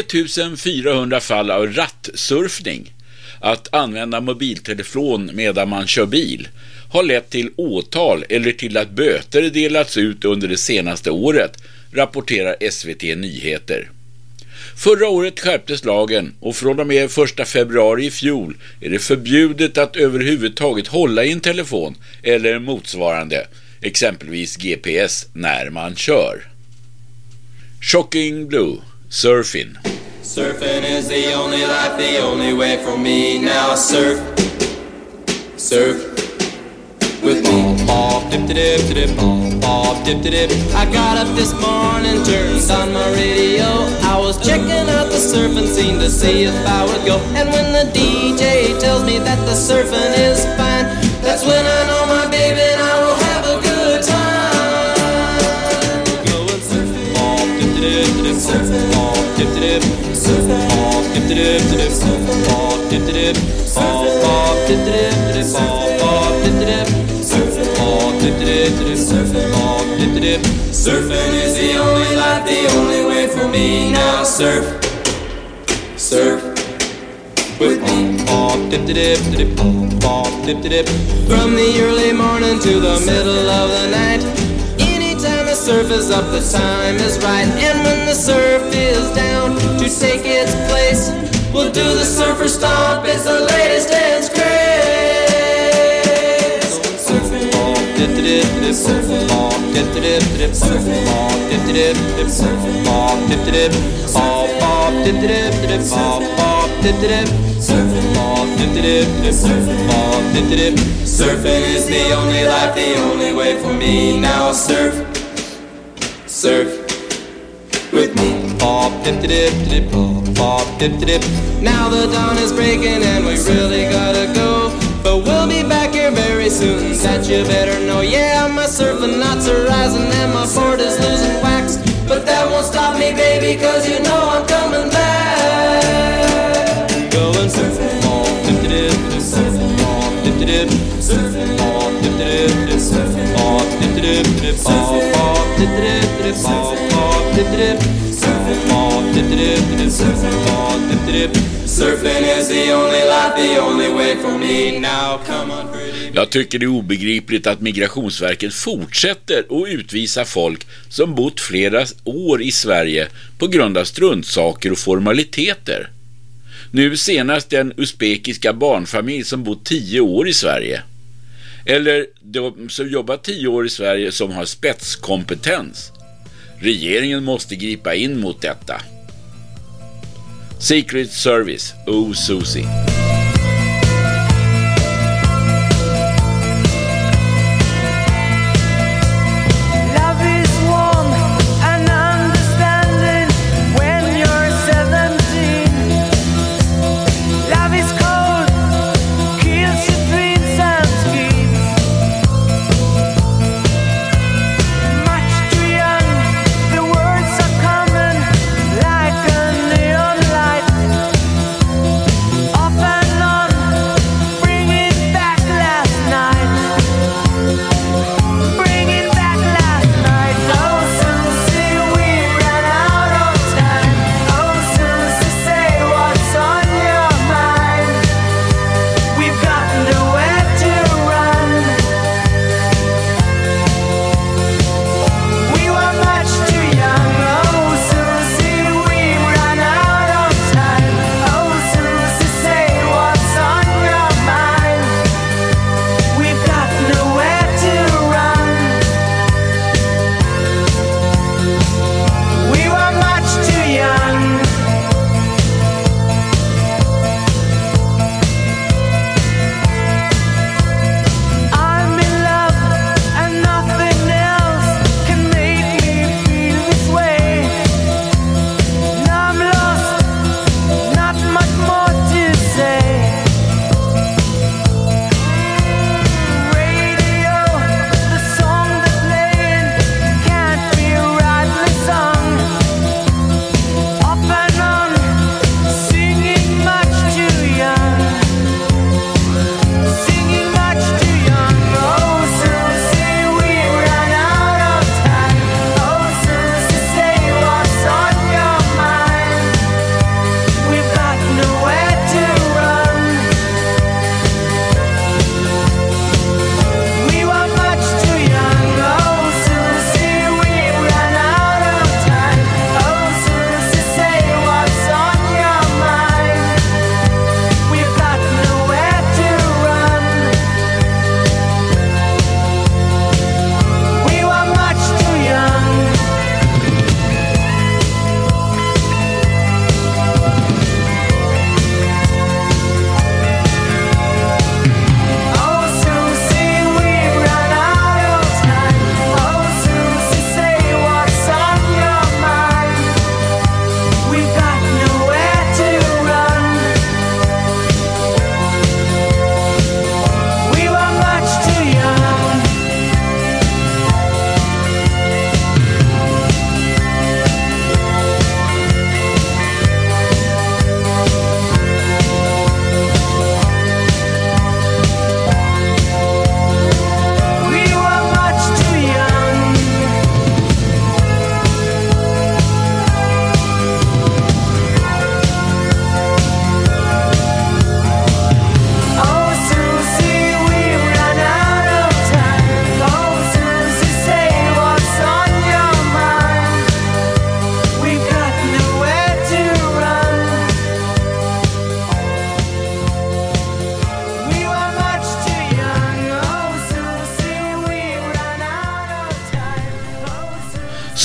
3400 fall av rattsurfning, att använda mobiltelefon medan man kör bil, har lett till åtal eller till att böter delats ut under det senaste året, rapporterar SVT Nyheter. Förra året skärptes lagen och från och med 1 februari i fjol är det förbjudet att överhuvudtaget hålla i en telefon eller motsvarande, exempelvis GPS, när man kör. Shocking Blue, Surfing. Surfing is the only life, the only way for me. Now surf, surf with me. Bob, dip, dip, dip, dip, bob, dip, dip, dip. I got up this morning, turned on my radio. I was checking out the surfing scene to see if I would go. And when the DJ tells me that the surfing is fine, that's when I know my baby and I will have a good time. Going surfing, bob, dip, dip, dip, dip, surfing, bob, dip, dip, dip. Bob, dip, dip, dip, dip, bob, dip, dip, dip. Bob, bob, dip, dip, dip, bob, bob, dip, dip, dip. Bob, dip, dip, dip, dip, dip. Surfing is the only life, the only way for me. Now surf, surf with me. Bob, dip, dip, dip, bob, dip, dip. From the early morning to the middle of the night surface of the time is right. And when the surf is down to take its place, we'll do the surfer stomp. It's the latest dance craze. Surfing, surfing, surfing, surfing is the only life, the only way for me. Now surf surf with me. Bob, dip, dip, dip, bob, bob, dip, dip. Now the dawn is breaking and we really gotta go. But we'll be back here very soon, that you better know. Yeah, my surfing knots are rising and my board is losing wax. But that won't stop me, baby, cause you know I'm coming back. Going surfing off, dip dip dip, dip surfing off, dip dip surfing off, dip dip dip, off, off, dip dip dip, off, off, dip dip, Jag tycker det är obegripligt att Migrationsverket fortsätter att utvisa folk som bott flera år i Sverige på grund av struntsaker och formaliteter. Nu senast den usbekiska barnfamilj som bott tio år i Sverige. Eller de som jobbat tio år i Sverige som har spetskompetens. Regeringen måste gripa in mot detta. Secret Service, Oh Susie.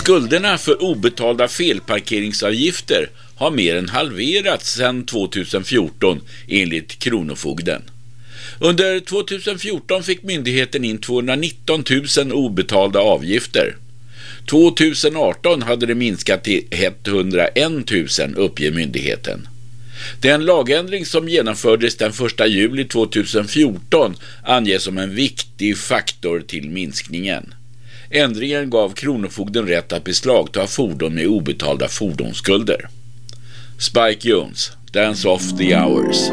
Skulderna för obetalda felparkeringsavgifter har mer än halverats sedan 2014 enligt Kronofogden. Under 2014 fick myndigheten in 219 000 obetalda avgifter. 2018 hade det minskat till 101 000 uppger myndigheten. Den lagändring som genomfördes den 1 juli 2014 anges som en viktig faktor till minskningen. Ändringen gav Kronofogden rätt att beslagta fordon med obetalda fordonsskulder. Spike Jones, Dance Off the Hours.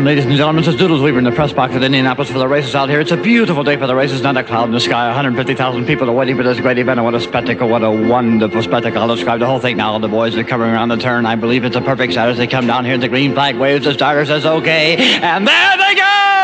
Good afternoon, ladies and gentlemen. This is Doodles Weaver in the press box at Indianapolis for the races out here. It's a beautiful day for the races, not a cloud in the sky. 150,000 people are waiting for this great event, and what a spectacle, what a wonderful spectacle. I'll describe the whole thing now. The boys are coming around the turn. I believe it's a perfect shot as they come down here. The green flag waves, the starter says okay, and there they go!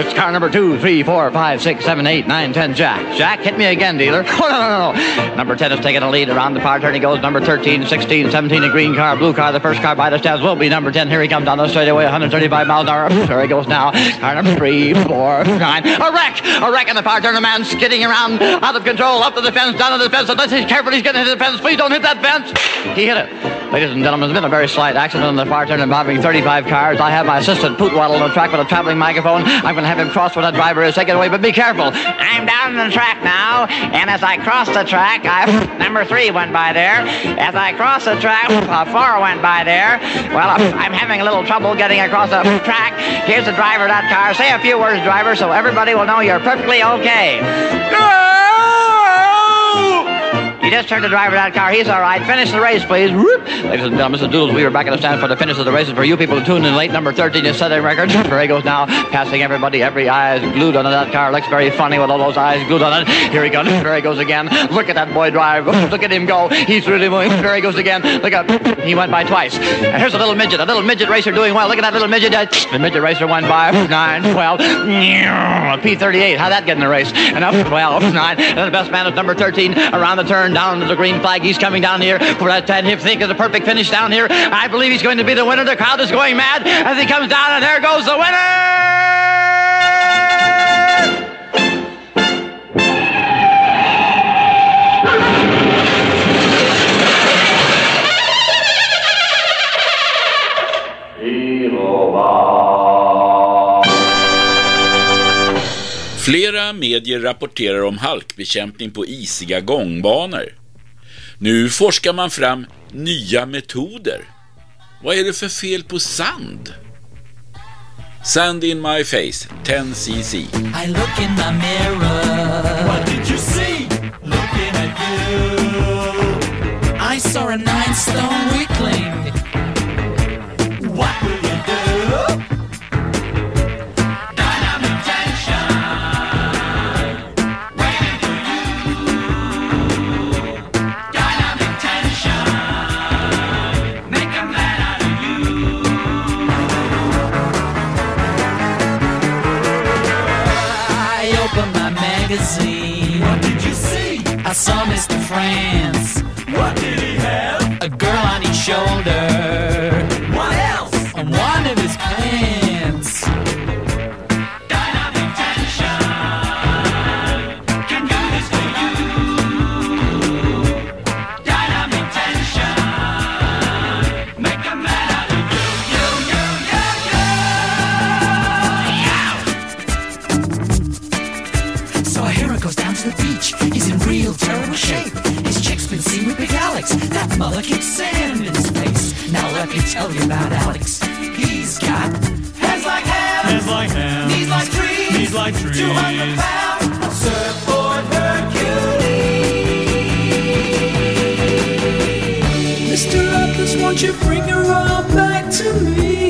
It's car number two, three, four, five, six, seven, eight, nine, ten. Jack. Jack, hit me again, dealer. Oh, no, no, no. Number 10 is taking a lead around the far turn. He goes number 13, 16, 17, a green car, blue car. The first car by the steps will be number 10. Here he comes down the straightaway, 135 miles an hour. There he goes now. Number three, four, nine. A wreck! A wreck in the far turn. A man skidding around, out of control, up to the fence, down to the fence. Let's be careful. He's getting to the fence. Please don't hit that fence. He hit it. Ladies and gentlemen, there's been a very slight accident on the far turn involving 35 cars. I have my assistant Pootwaddle on the track with a traveling microphone. I'm going to have him cross where that driver is. Take it away, but be careful. I'm down the track now, and as I cross the track, I number three went by there. As I cross the track, uh, four went by there. Well, I'm having a little trouble getting across the track. Here's the driver of that car. Say a few words, driver, so everybody will know you're perfectly okay. You just turned the driver of that car. He's all right. Finish the race, please. Whoop. Ladies and gentlemen, Mr. Doodles, we are back at the stand for the finish of the races. For you people who tuned in late, number 13 is setting records. Goes now, passing everybody. Every eye is glued onto that car. Looks very funny with all those eyes glued on it. Here he goes. There he goes again. Look at that boy drive. Look at him go. He's really moving. There he goes again. Look at He went by twice. And here's a little midget. A little midget racer doing well. Look at that little midget. Uh, the midget racer went by 9, 12, P38. How'd that get in the race? And up 12, 9. And the best man is number 13 around the turn down to the green flag. He's coming down here for that 10. Him think is a perfect finish down here. I believe he's going to be the winner. The crowd is going mad as he comes down, and there goes the winner! Flera medier rapporterar om halkbekämpning på isiga gångbanor. Nu forskar man fram nya metoder. Vad är det för fel på sand? Sand in my face, 10cc. I look in the mirror. What did you see? Looking at you. I saw a nine stone Mr. France. What did he have? A girl on each shoulder. In his face. Now let me tell you about Alex. He's got hands like hams, Hands like hams, knees like trees, knees like trees. 200 pound surfboard Hercules. Mr. Atlas, won't you bring her all back to me?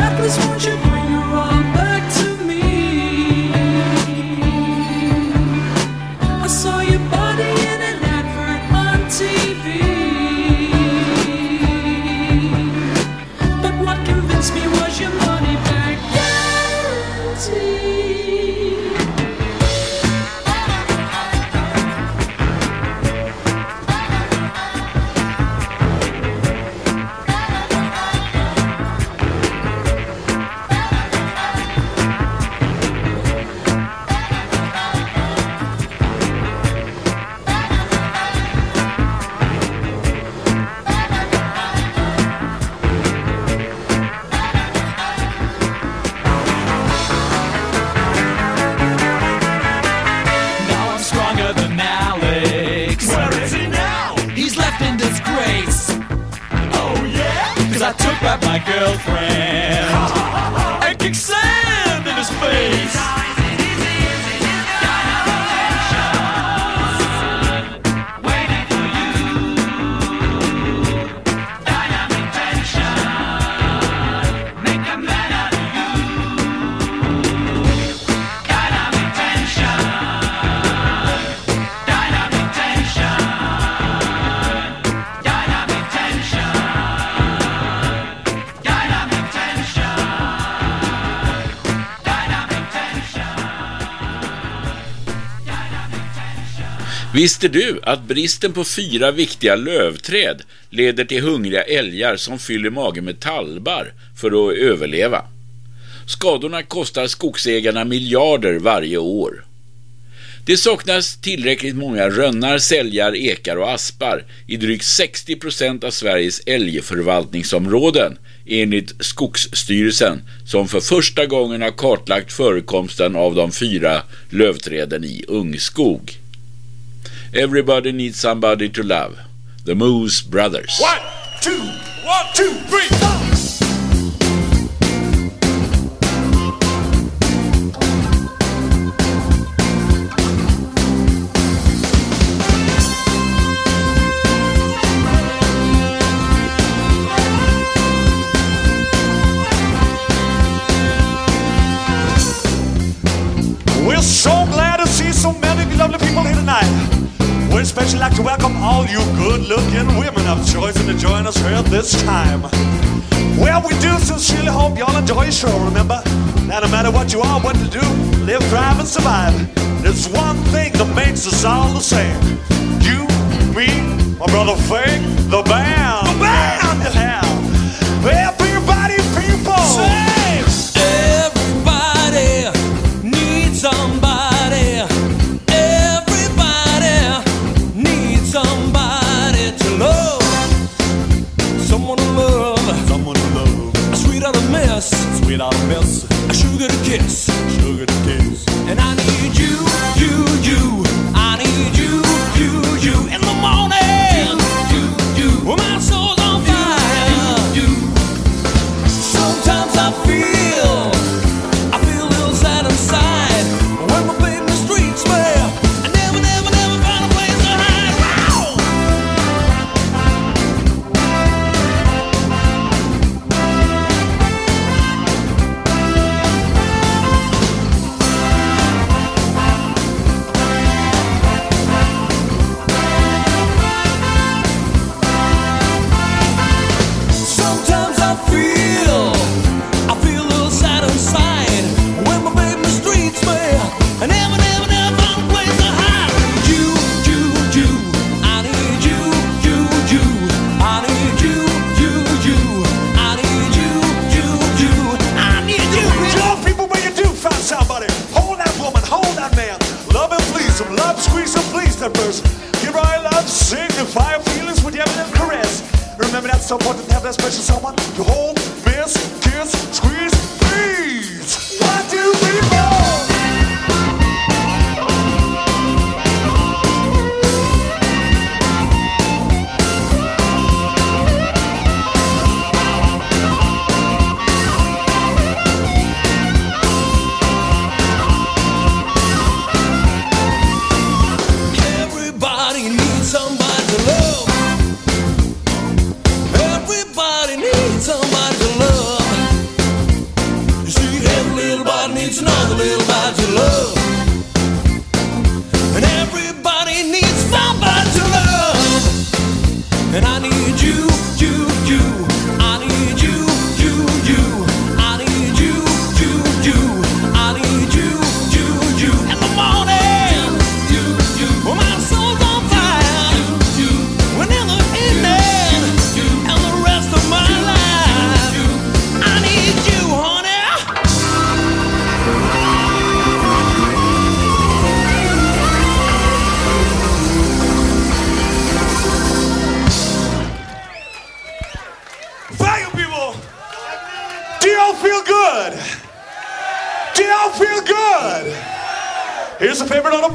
reckless, won't you? Visste du att bristen på fyra viktiga lövträd leder till hungriga älgar som fyller magen med talbar för att överleva? Skadorna kostar skogsägarna miljarder varje år. Det saknas tillräckligt många rönnar, säljar, ekar och aspar i drygt 60 procent av Sveriges älgförvaltningsområden enligt Skogsstyrelsen som för första gången har kartlagt förekomsten av de fyra lövträden i ungskog. Everybody needs somebody to love. The Moose Brothers. One, two, one, two, three. We're so glad to see so many lovely people here tonight. We'd especially like to welcome all you good-looking women of choice to join us here this time. Well, we do sincerely hope y'all enjoy your show. Remember, that no matter what you are, what to do, live, thrive, and survive. There's one thing that makes us all the same. You, me, my brother Fake. The band!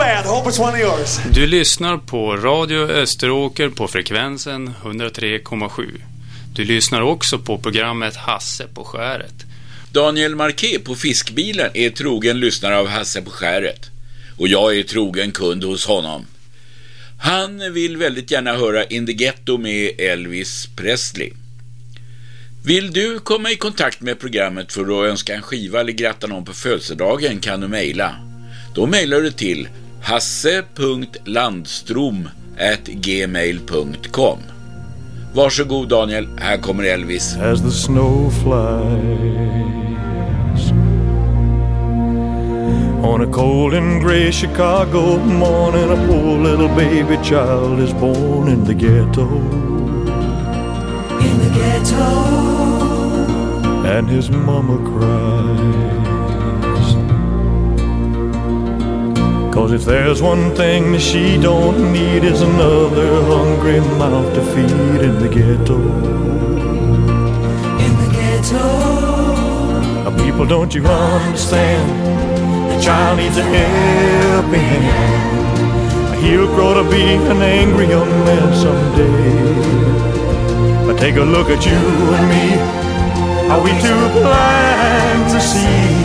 Band. Hope it's one of yours. Du lyssnar på Radio Österåker på frekvensen 103,7. Du lyssnar också på programmet Hasse på skäret. Daniel Marquet på Fiskbilen är trogen lyssnare av Hasse på skäret. Och jag är trogen kund hos honom. Han vill väldigt gärna höra In the Ghetto med Elvis Presley. Vill du komma i kontakt med programmet för att önska en skiva eller gratta någon på födelsedagen kan du mejla. Då mejlar du till hasse.landstrom@gmail.com. Varsågod Daniel, här kommer Elvis. as the snow flies. On a cold and gray Chicago morning, a poor little baby child is born in the ghetto. In the ghetto. And his mama cries. Cause if there's one thing that she don't need is another hungry mouth to feed in the ghetto. In the ghetto. Now, people, don't you understand? The child needs a helping hand. He'll grow to be an angry young man someday. But take a look at you and me. Are we too blind to see?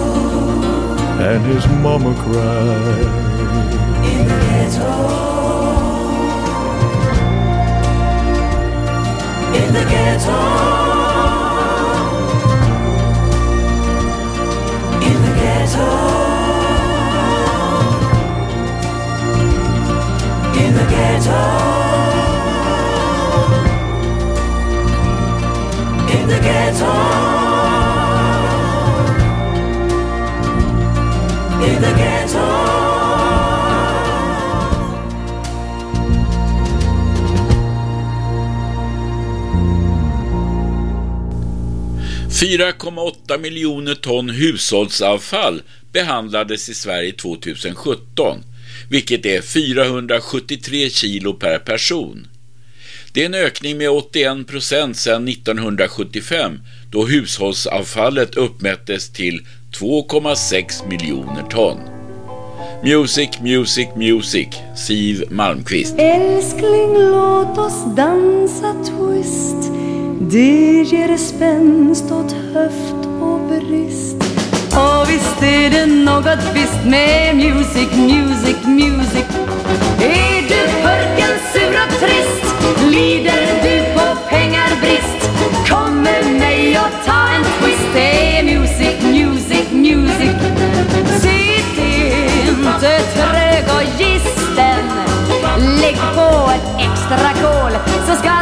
And his mama cried. In the ghetto. In the ghetto. 4,8 miljoner ton hushållsavfall behandlades i Sverige 2017, vilket är 473 kilo per person. Det är en ökning med 81 procent sedan 1975 då hushållsavfallet uppmättes till 2,6 miljoner ton. Music, music, music, Siv Malmqvist. Älskling, låt oss dansa twist det ger spänst åt höft och brist. Och visst är det något visst med music, music, music. Är du purken sur och trist? Lider du på pengarbrist? Kom med mig och ta en twist. Det är music, music, music. Sitt inte trög och gisten. Lägg på ett extra kol så ska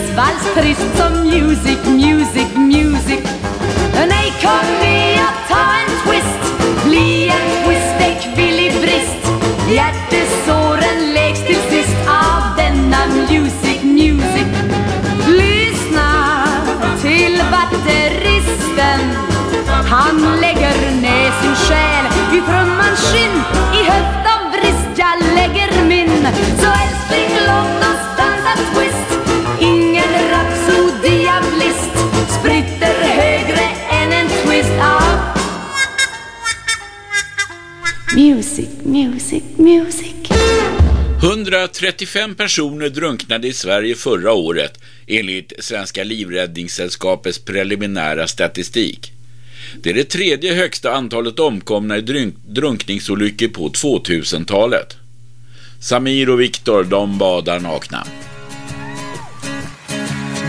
vals trist som music, music, music. Nej, kom igen, ta en twist Bli en twist-ekvilibrist Hjärtesåren läks till sist av denna music, music. Lyssna till batteristen. Han lägger ner sin själ i trummans skinn I höft Music, music, music 135 personer drunknade i Sverige förra året enligt Svenska Livräddningssällskapets preliminära statistik. Det är det tredje högsta antalet omkomna i drunk drunkningsolyckor på 2000-talet. Samir och Viktor, de badar nakna.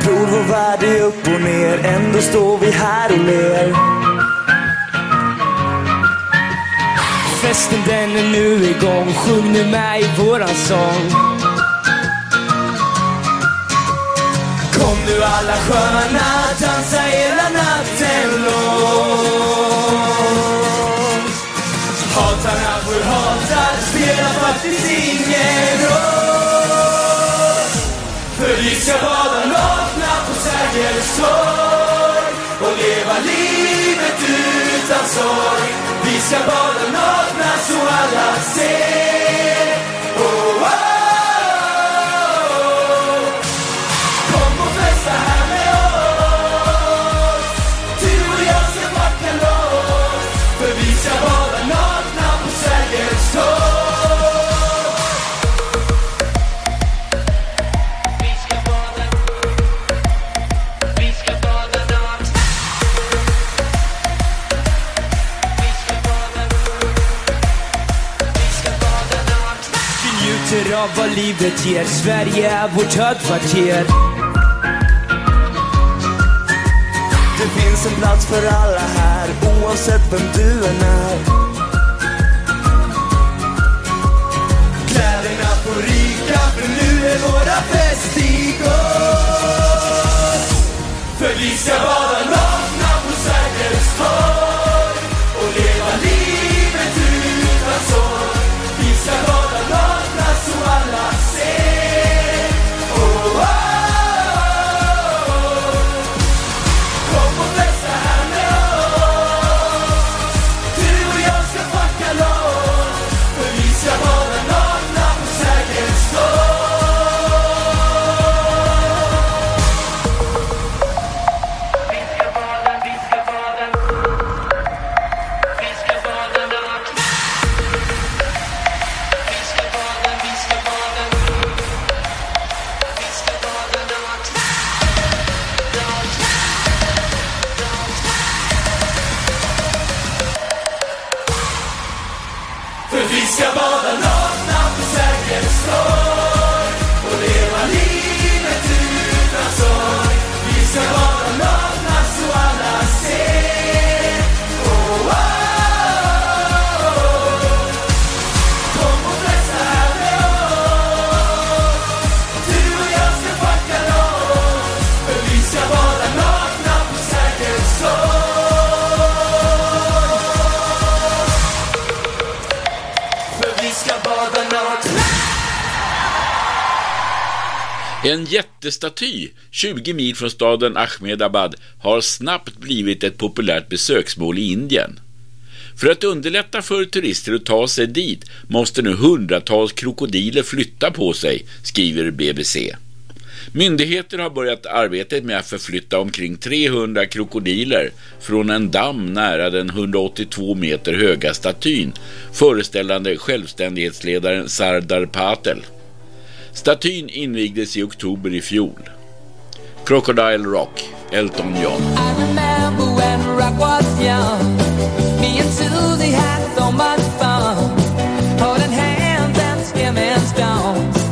Bror, vår värld är upp och ner, ändå står vi här och ler. Festen den är nu igång, sjung nu med i våran sång. Kom nu alla sköna, dansa hela natten lång. Hatarna får hata, det spelar faktiskt ingen roll. För vi ska bada nakna på Sergels torg och leva livet utan sorg. Vi ska bada landet ger Sverige är vårt högkvarter Det finns en plats för alla här Oavsett vem du än är. Kläderna på rika För nu är våra fest igång. För vi ska vara En jättestaty 20 mil från staden Ahmedabad har snabbt blivit ett populärt besöksmål i Indien. För att underlätta för turister att ta sig dit måste nu hundratals krokodiler flytta på sig, skriver BBC. Myndigheter har börjat arbetet med att förflytta omkring 300 krokodiler från en damm nära den 182 meter höga statyn föreställande självständighetsledaren Sardar Patel. Statyn invigdes i oktober i fjol. Crocodile Rock, Elton John. remember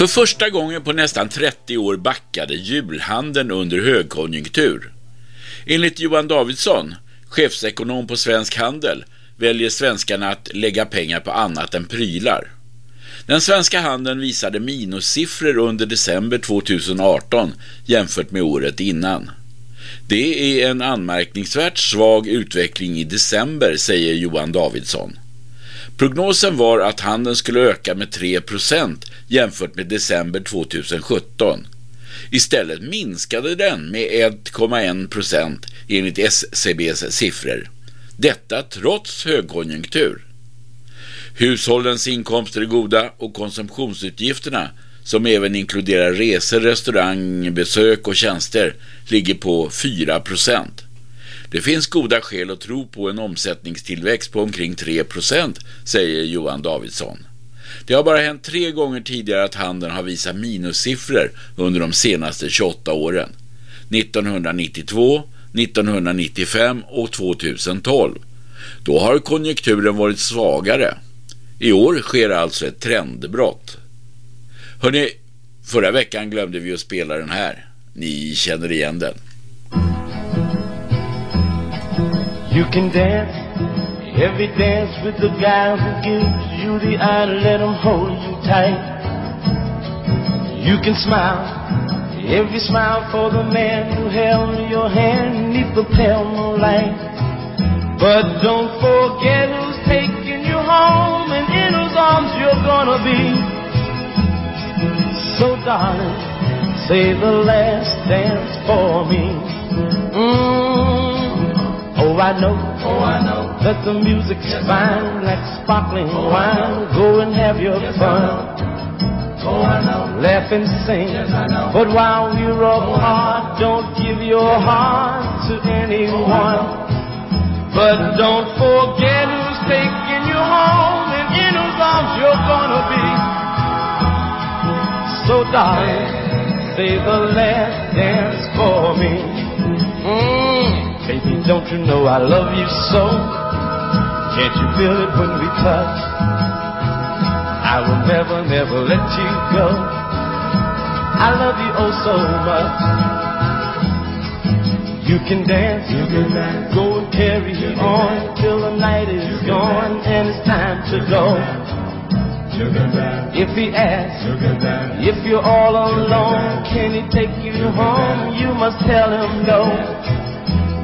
För första gången på nästan 30 år backade julhandeln under högkonjunktur. Enligt Johan Davidsson, chefsekonom på Svensk Handel, väljer svenskarna att lägga pengar på annat än prylar. Den svenska handeln visade minussiffror under december 2018 jämfört med året innan. Det är en anmärkningsvärt svag utveckling i december, säger Johan Davidsson. Prognosen var att handeln skulle öka med 3 jämfört med december 2017. Istället minskade den med 1,1 procent enligt SCBs siffror. Detta trots högkonjunktur. Hushållens inkomster är goda och konsumtionsutgifterna, som även inkluderar resor, restaurang, besök och tjänster, ligger på 4 procent. Det finns goda skäl att tro på en omsättningstillväxt på omkring 3 procent, säger Johan Davidsson. Det har bara hänt tre gånger tidigare att handeln har visat minussiffror under de senaste 28 åren. 1992, 1995 och 2012. Då har konjunkturen varit svagare. I år sker alltså ett trendbrott. Hörrni, förra veckan glömde vi att spela den här. Ni känner igen den. You can dance every dance with the guy who gives you the eye to let him hold you tight. You can smile every smile for the man who held your hand neath the pale moonlight. But don't forget who's taking you home and in whose arms you're gonna be. So darling, say the last dance for me. Mm. Oh, I know, oh, I know that the music's fine like sparkling wine. Go and have your fun. Oh, I know. Laugh and sing. But while we're apart, don't give your heart to anyone. But don't forget who's taking you home and in whose arms you're gonna be. So darling, say the last dance for me. Mm. Baby, don't you know I love you so? Can't you feel it when we touch? I will never, never let you go. I love you oh so much. You can dance, you can dance. Go and carry on till the night is gone and it's time to go. If he asks, if you're all alone, can he take you home? You must tell him no.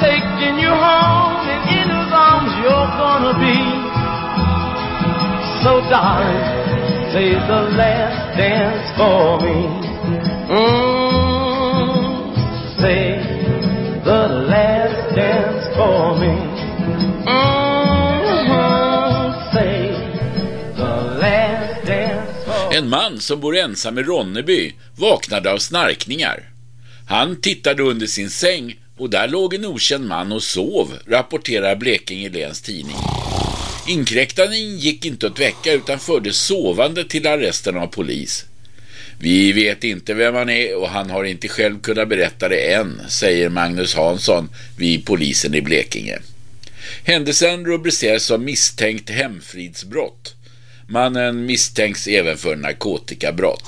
taking you home and in his arms you're gonna be. So darling, say the last dance for me. Mm, say the last dance for me. Mm, say the last dance for En man som bor ensam i Ronneby vaknade av snarkningar. Han tittade under sin säng och där låg en okänd man och sov, rapporterar Blekinge Läns Tidning. Inkräktaren gick inte att väcka utan fördes sovande till arresten av polis. Vi vet inte vem han är och han har inte själv kunnat berätta det än, säger Magnus Hansson vid polisen i Blekinge. Händelsen rubriceras som misstänkt hemfridsbrott. Mannen misstänks även för narkotikabrott.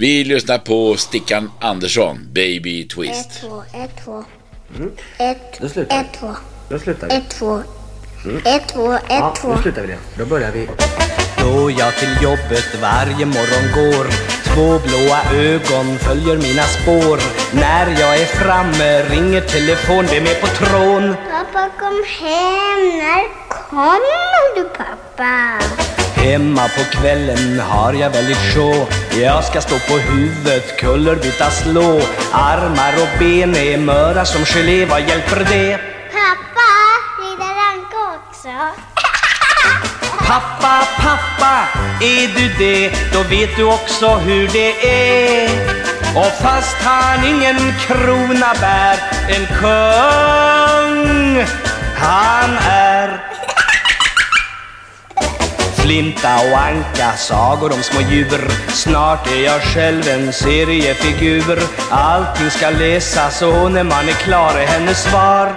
Vi lyssnar på Stickan Andersson, Baby Twist. Ett, två, ett, två. Mm. Ett, Då slutar vi. ett, två. Då slutar vi. Ett, två. Mm. Ett, två, ett, Ja, två. nu slutar vi det. Då börjar vi. Då jag till jobbet varje morgon går Två blåa ögon följer mina spår När jag är framme ringer telefon, vem är på trån? Pappa kom hem. När kommer du pappa? Hemma på kvällen har jag väldigt sjå Jag ska stå på huvudet, kullerbytta slå Armar och ben är möra som gelé, vad hjälper det? Pappa, rider Anka också? Pappa, pappa, är du det, då vet du också hur det är. Och fast han ingen krona bär, en kung han är. Flinta och anka, sagor om små djur. Snart är jag själv en seriefigur Allting ska läsas och när man är klar är hennes svar.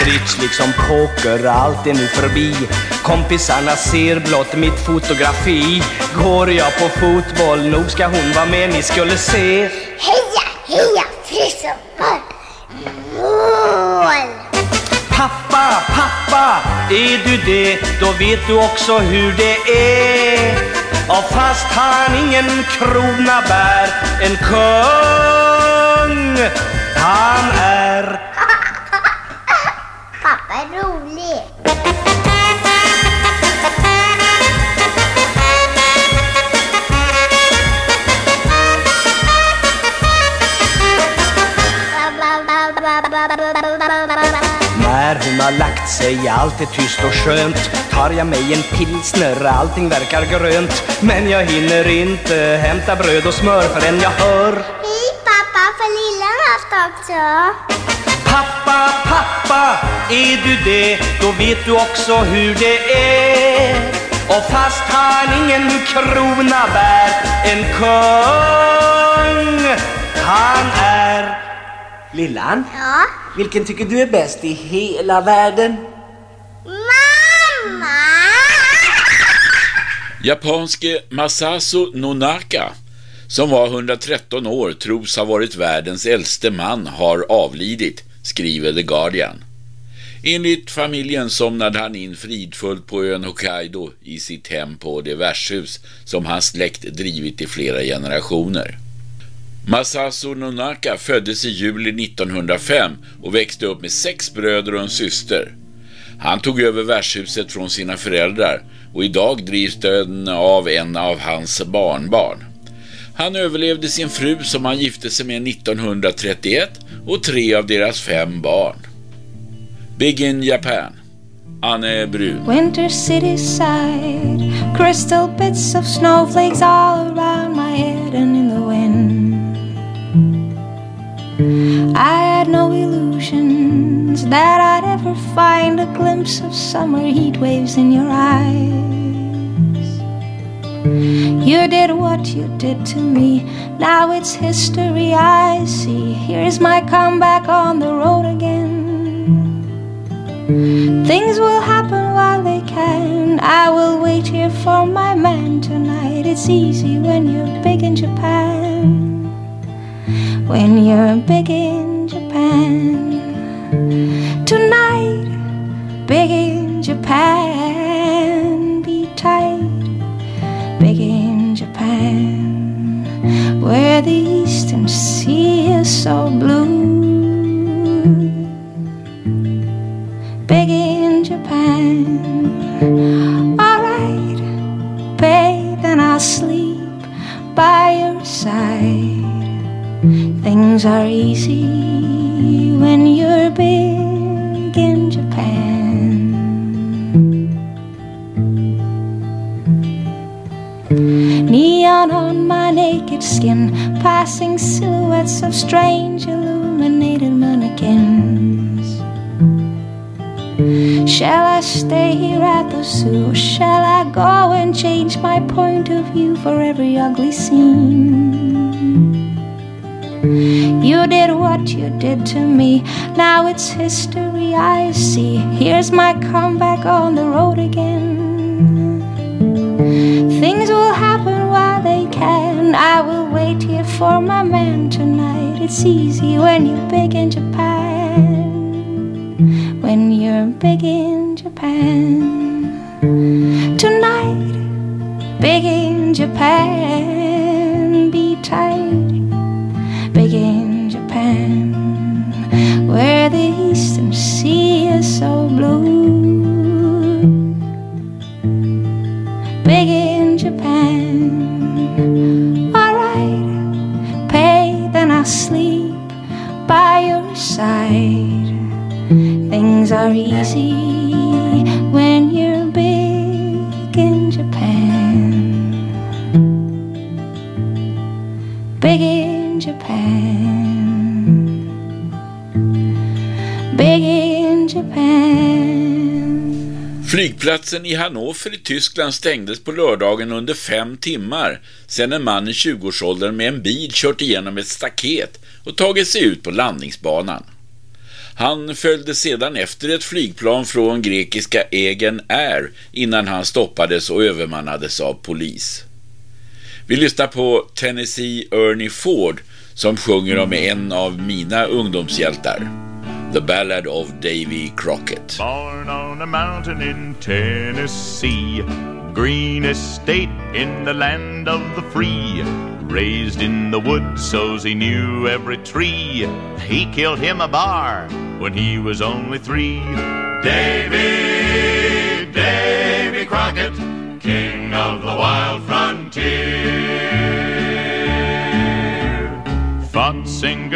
Bridge liksom poker, allt är nu förbi. Kompisarna ser blott mitt fotografi. Går jag på fotboll, nog ska hon vara med, ni skulle se. Heja, heja, frisörboll! Mål! Pappa, pappa, är du det, då vet du också hur det är Och fast han ingen krona bär, en kung han är Pappa är rolig. När hon har lagt sig, allt är tyst och skönt. Tar jag mig en pilsner, allting verkar grönt. Men jag hinner inte hämta bröd och smör förrän jag hör. Hej pappa, får lillen haft också? Pappa, pappa, är du det, då vet du också hur det är. Och fast han ingen krona bär, en kung. Han är Lillan, Ja? vilken tycker du är bäst i hela världen? Mamma! Japanske Masasu Nonaka, som var 113 år, tros ha varit världens äldste man, har avlidit, skriver The Guardian. Enligt familjen somnade han in fridfullt på ön Hokkaido i sitt hem på det värdshus som hans släkt drivit i flera generationer. Masasu Nonaka föddes i juli 1905 och växte upp med sex bröder och en syster. Han tog över värdshuset från sina föräldrar och idag drivs den av en av hans barnbarn. Han överlevde sin fru som han gifte sig med 1931 och tre av deras fem barn. Big in Japan. Anne Brun. Winter city side, crystal bits of snowflakes all around my head and in I had no illusions that I'd ever find a glimpse of summer heat waves in your eyes. You did what you did to me, now it's history I see. Here's my comeback on the road again. Things will happen while they can. I will wait here for my man tonight. It's easy when you're big in Japan. When you're big in Japan. Tonight, big in Japan. Be tight, big in Japan. Where the eastern sea is so blue. Are easy when you're big in Japan. Neon on my naked skin, passing silhouettes of strange illuminated mannequins. Shall I stay here at the zoo? Or shall I go and change my point of view for every ugly scene? You did what you did to me, now it's history I see. Here's my comeback on the road again. Things will happen while they can. I will wait here for my man tonight. It's easy when you're big in Japan when you're big in Japan. Tonight, big in Japan, Flygplatsen i Hannover i Tyskland stängdes på lördagen under fem timmar sedan en man i 20-årsåldern med en bil kört igenom ett staket och tagit sig ut på landningsbanan. Han följde sedan efter ett flygplan från grekiska Egen Air innan han stoppades och övermannades av polis. Vi lyssnar på Tennessee Ernie Ford som sjunger om en av mina ungdomshjältar. The Ballad of Davy Crockett. Born on a mountain in Tennessee, greenest state in the land of the free. Raised in the woods, so he knew every tree. He killed him a bar when he was only three. Davy, Davy Crockett, king of the wild frontier.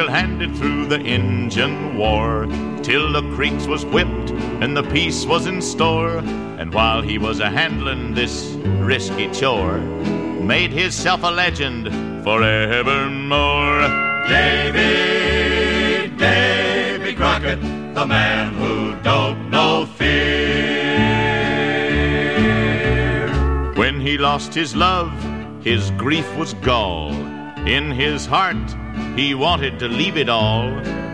Single-handed through the Injun War till the creeks was whipped and the peace was in store. And while he was a handling this risky chore, made himself a legend forevermore. Davy, Davy Crockett, the man who don't know fear. When he lost his love, his grief was gall. In his heart, he wanted to leave it all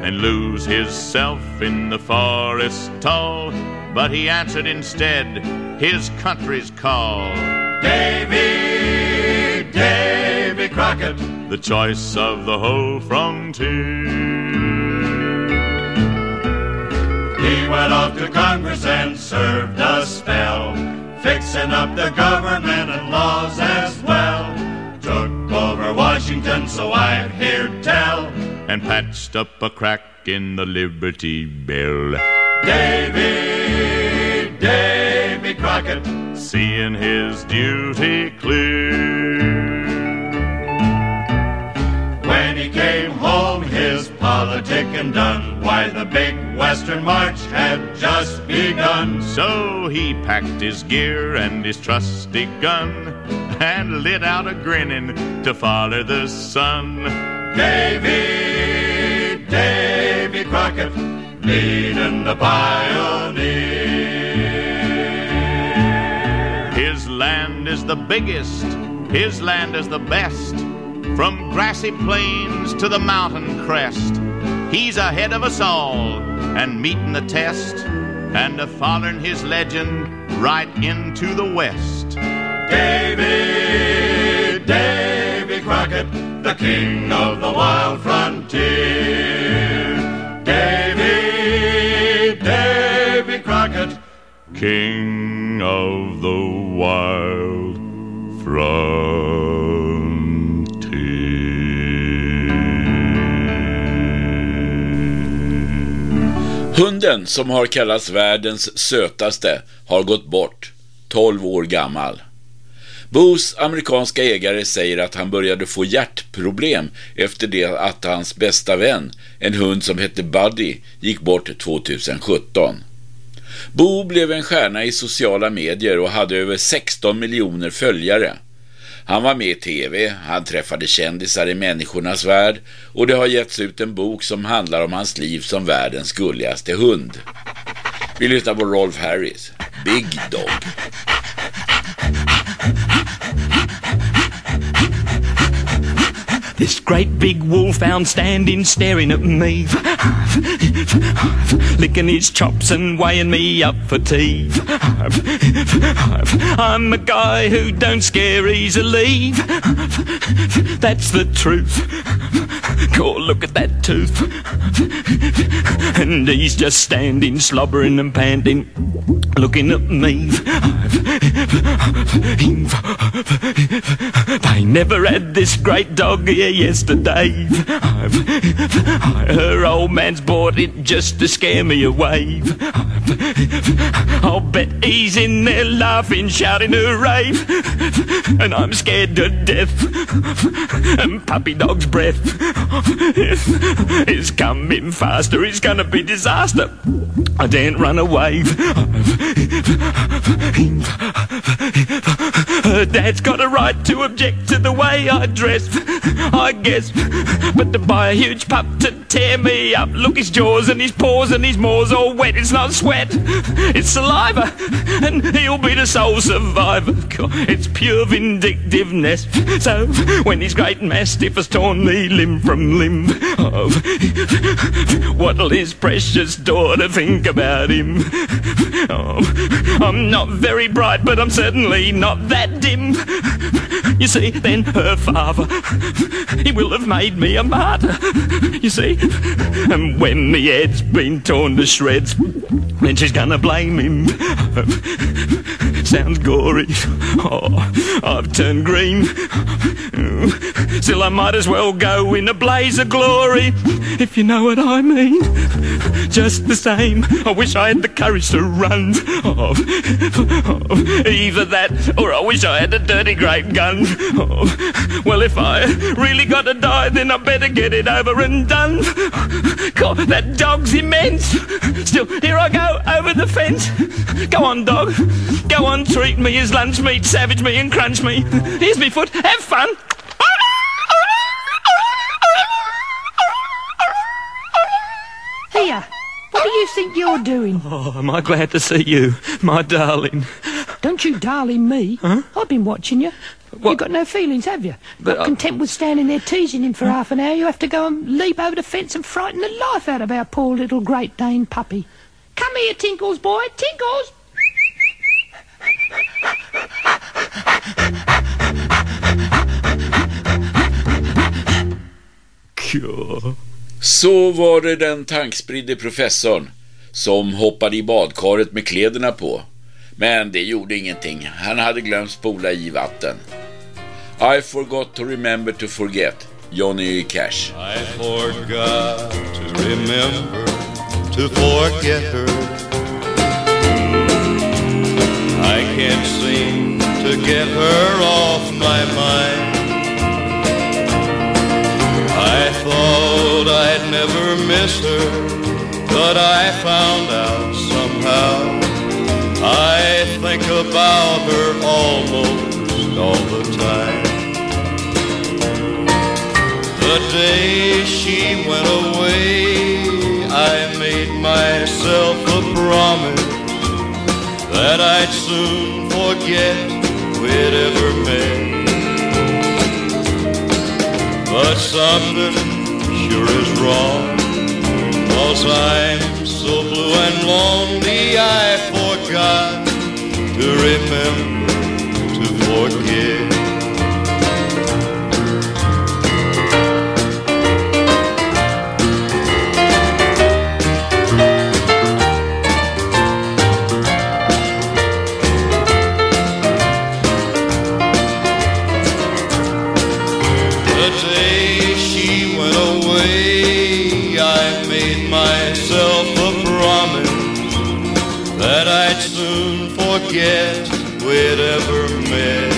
and lose himself in the forest tall. But he answered instead his country's call. Davy, Davy Crockett, the choice of the whole frontier. He went off to Congress and served a spell, fixing up the government and laws as I've tell. And patched up a crack in the Liberty Bell. Davy, Davy Crockett, seeing his duty clear. His politicking done. Why, the big Western March had just begun. So he packed his gear and his trusty gun and lit out a grinning to follow the sun. Davy, Davy Crockett, leading the pioneer. His land is the biggest, his land is the best. From grassy plains to the mountain crest, he's ahead of us all and meeting the test and a following his legend right into the west. Davy, Davy Crockett, the king of the wild frontier. Davy, Davy Crockett, king of the wild frontier. Hunden som har kallats världens sötaste har gått bort, 12 år gammal. Boos amerikanska ägare säger att han började få hjärtproblem efter det att hans bästa vän, en hund som hette Buddy, gick bort 2017. Bo blev en stjärna i sociala medier och hade över 16 miljoner följare. Han var med i tv, han träffade kändisar i människornas värld och det har getts ut en bok som handlar om hans liv som världens gulligaste hund. Vi lyssnar på Rolf Harris, Big Dog. This great big wolfhound standing staring at me, licking his chops and weighing me up for tea. I'm a guy who don't scare easily. That's the truth. Look at that tooth. And he's just standing, slobbering and panting, looking at me. They never had this great dog here yesterday. Her old man's bought it just to scare me away. I'll bet he's in there laughing, shouting hooray. And I'm scared to death. And puppy dog's breath is coming faster. It's gonna be disaster. I daren't run away. Dad's got a right to object to the way I dress, I guess. But to buy a huge pup to tear me up, look his jaws and his paws and his maws all wet. It's not sweat, it's saliva, and he'll be the sole survivor. It's pure vindictiveness. So when his great mastiff has torn me limb from limb, oh, what'll his precious daughter think about him? Oh, I'm not very bright, but I'm certainly not that dim. You see, then her father, he will have made me a martyr. You see, and when the head's been torn to shreds, then she's gonna blame him. Sounds gory. Oh, I've turned green. Still, I might as well go in a blaze of glory, if you know what I mean. Just the same, I wish I had the courage to run. Oh, oh, either that, or I wish I had a dirty great gun. Oh, well, if I really gotta die, then I better get it over and done. God, that dog's immense. Still, here I go over the fence. Go on, dog. Go on, treat me as lunch meat, savage me and crunch me. Here's me foot. Have fun. Here, what do you think you're doing? Oh, am I glad to see you, my darling. Don't you darling me. Huh? I've been watching you. You've got no feelings, have you? But Not I- content with standing there teasing him for half an hour, you have to go and leap over the fence and frighten the life out of our poor little Great Dane puppy. Come here, Tinkles, boy. Tinkles! Så var det den tankspridde professorn som hoppade i badkaret med kläderna på. Men det gjorde ingenting. Han hade glömt spola i vatten. I forgot to remember to forget. Johnny Cash. I forgot to remember to forget her. I can't seem to get her off my mind. I thought I'd never miss her, but I found out somehow. I think about her almost all the time. The day she went away, I made myself a promise that I'd soon forget we'd ever met. But something sure is wrong, cause I'm so blue and lonely I forgot to remember to forget. Guess we'd ever met.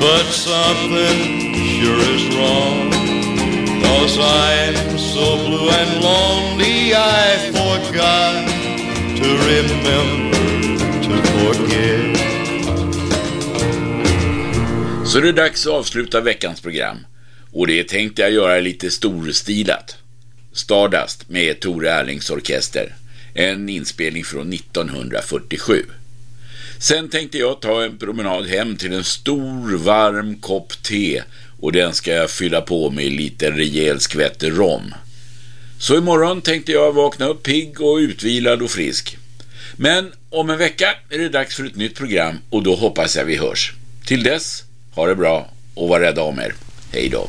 But something sure is wrong, cause I'm so blue and lonely I forgot to remember to forget. Så det är dags att avsluta veckans program. Och det tänkte jag göra lite storstilat. Stardust med Tore Erlings orkester. En inspelning från 1947. Sen tänkte jag ta en promenad hem till en stor varm kopp te och den ska jag fylla på med lite rejäl skvätt rom. Så imorgon tänkte jag vakna upp pigg och utvilad och frisk. Men om en vecka är det dags för ett nytt program och då hoppas jag vi hörs. Till dess, ha det bra och var rädda om er. Hej då.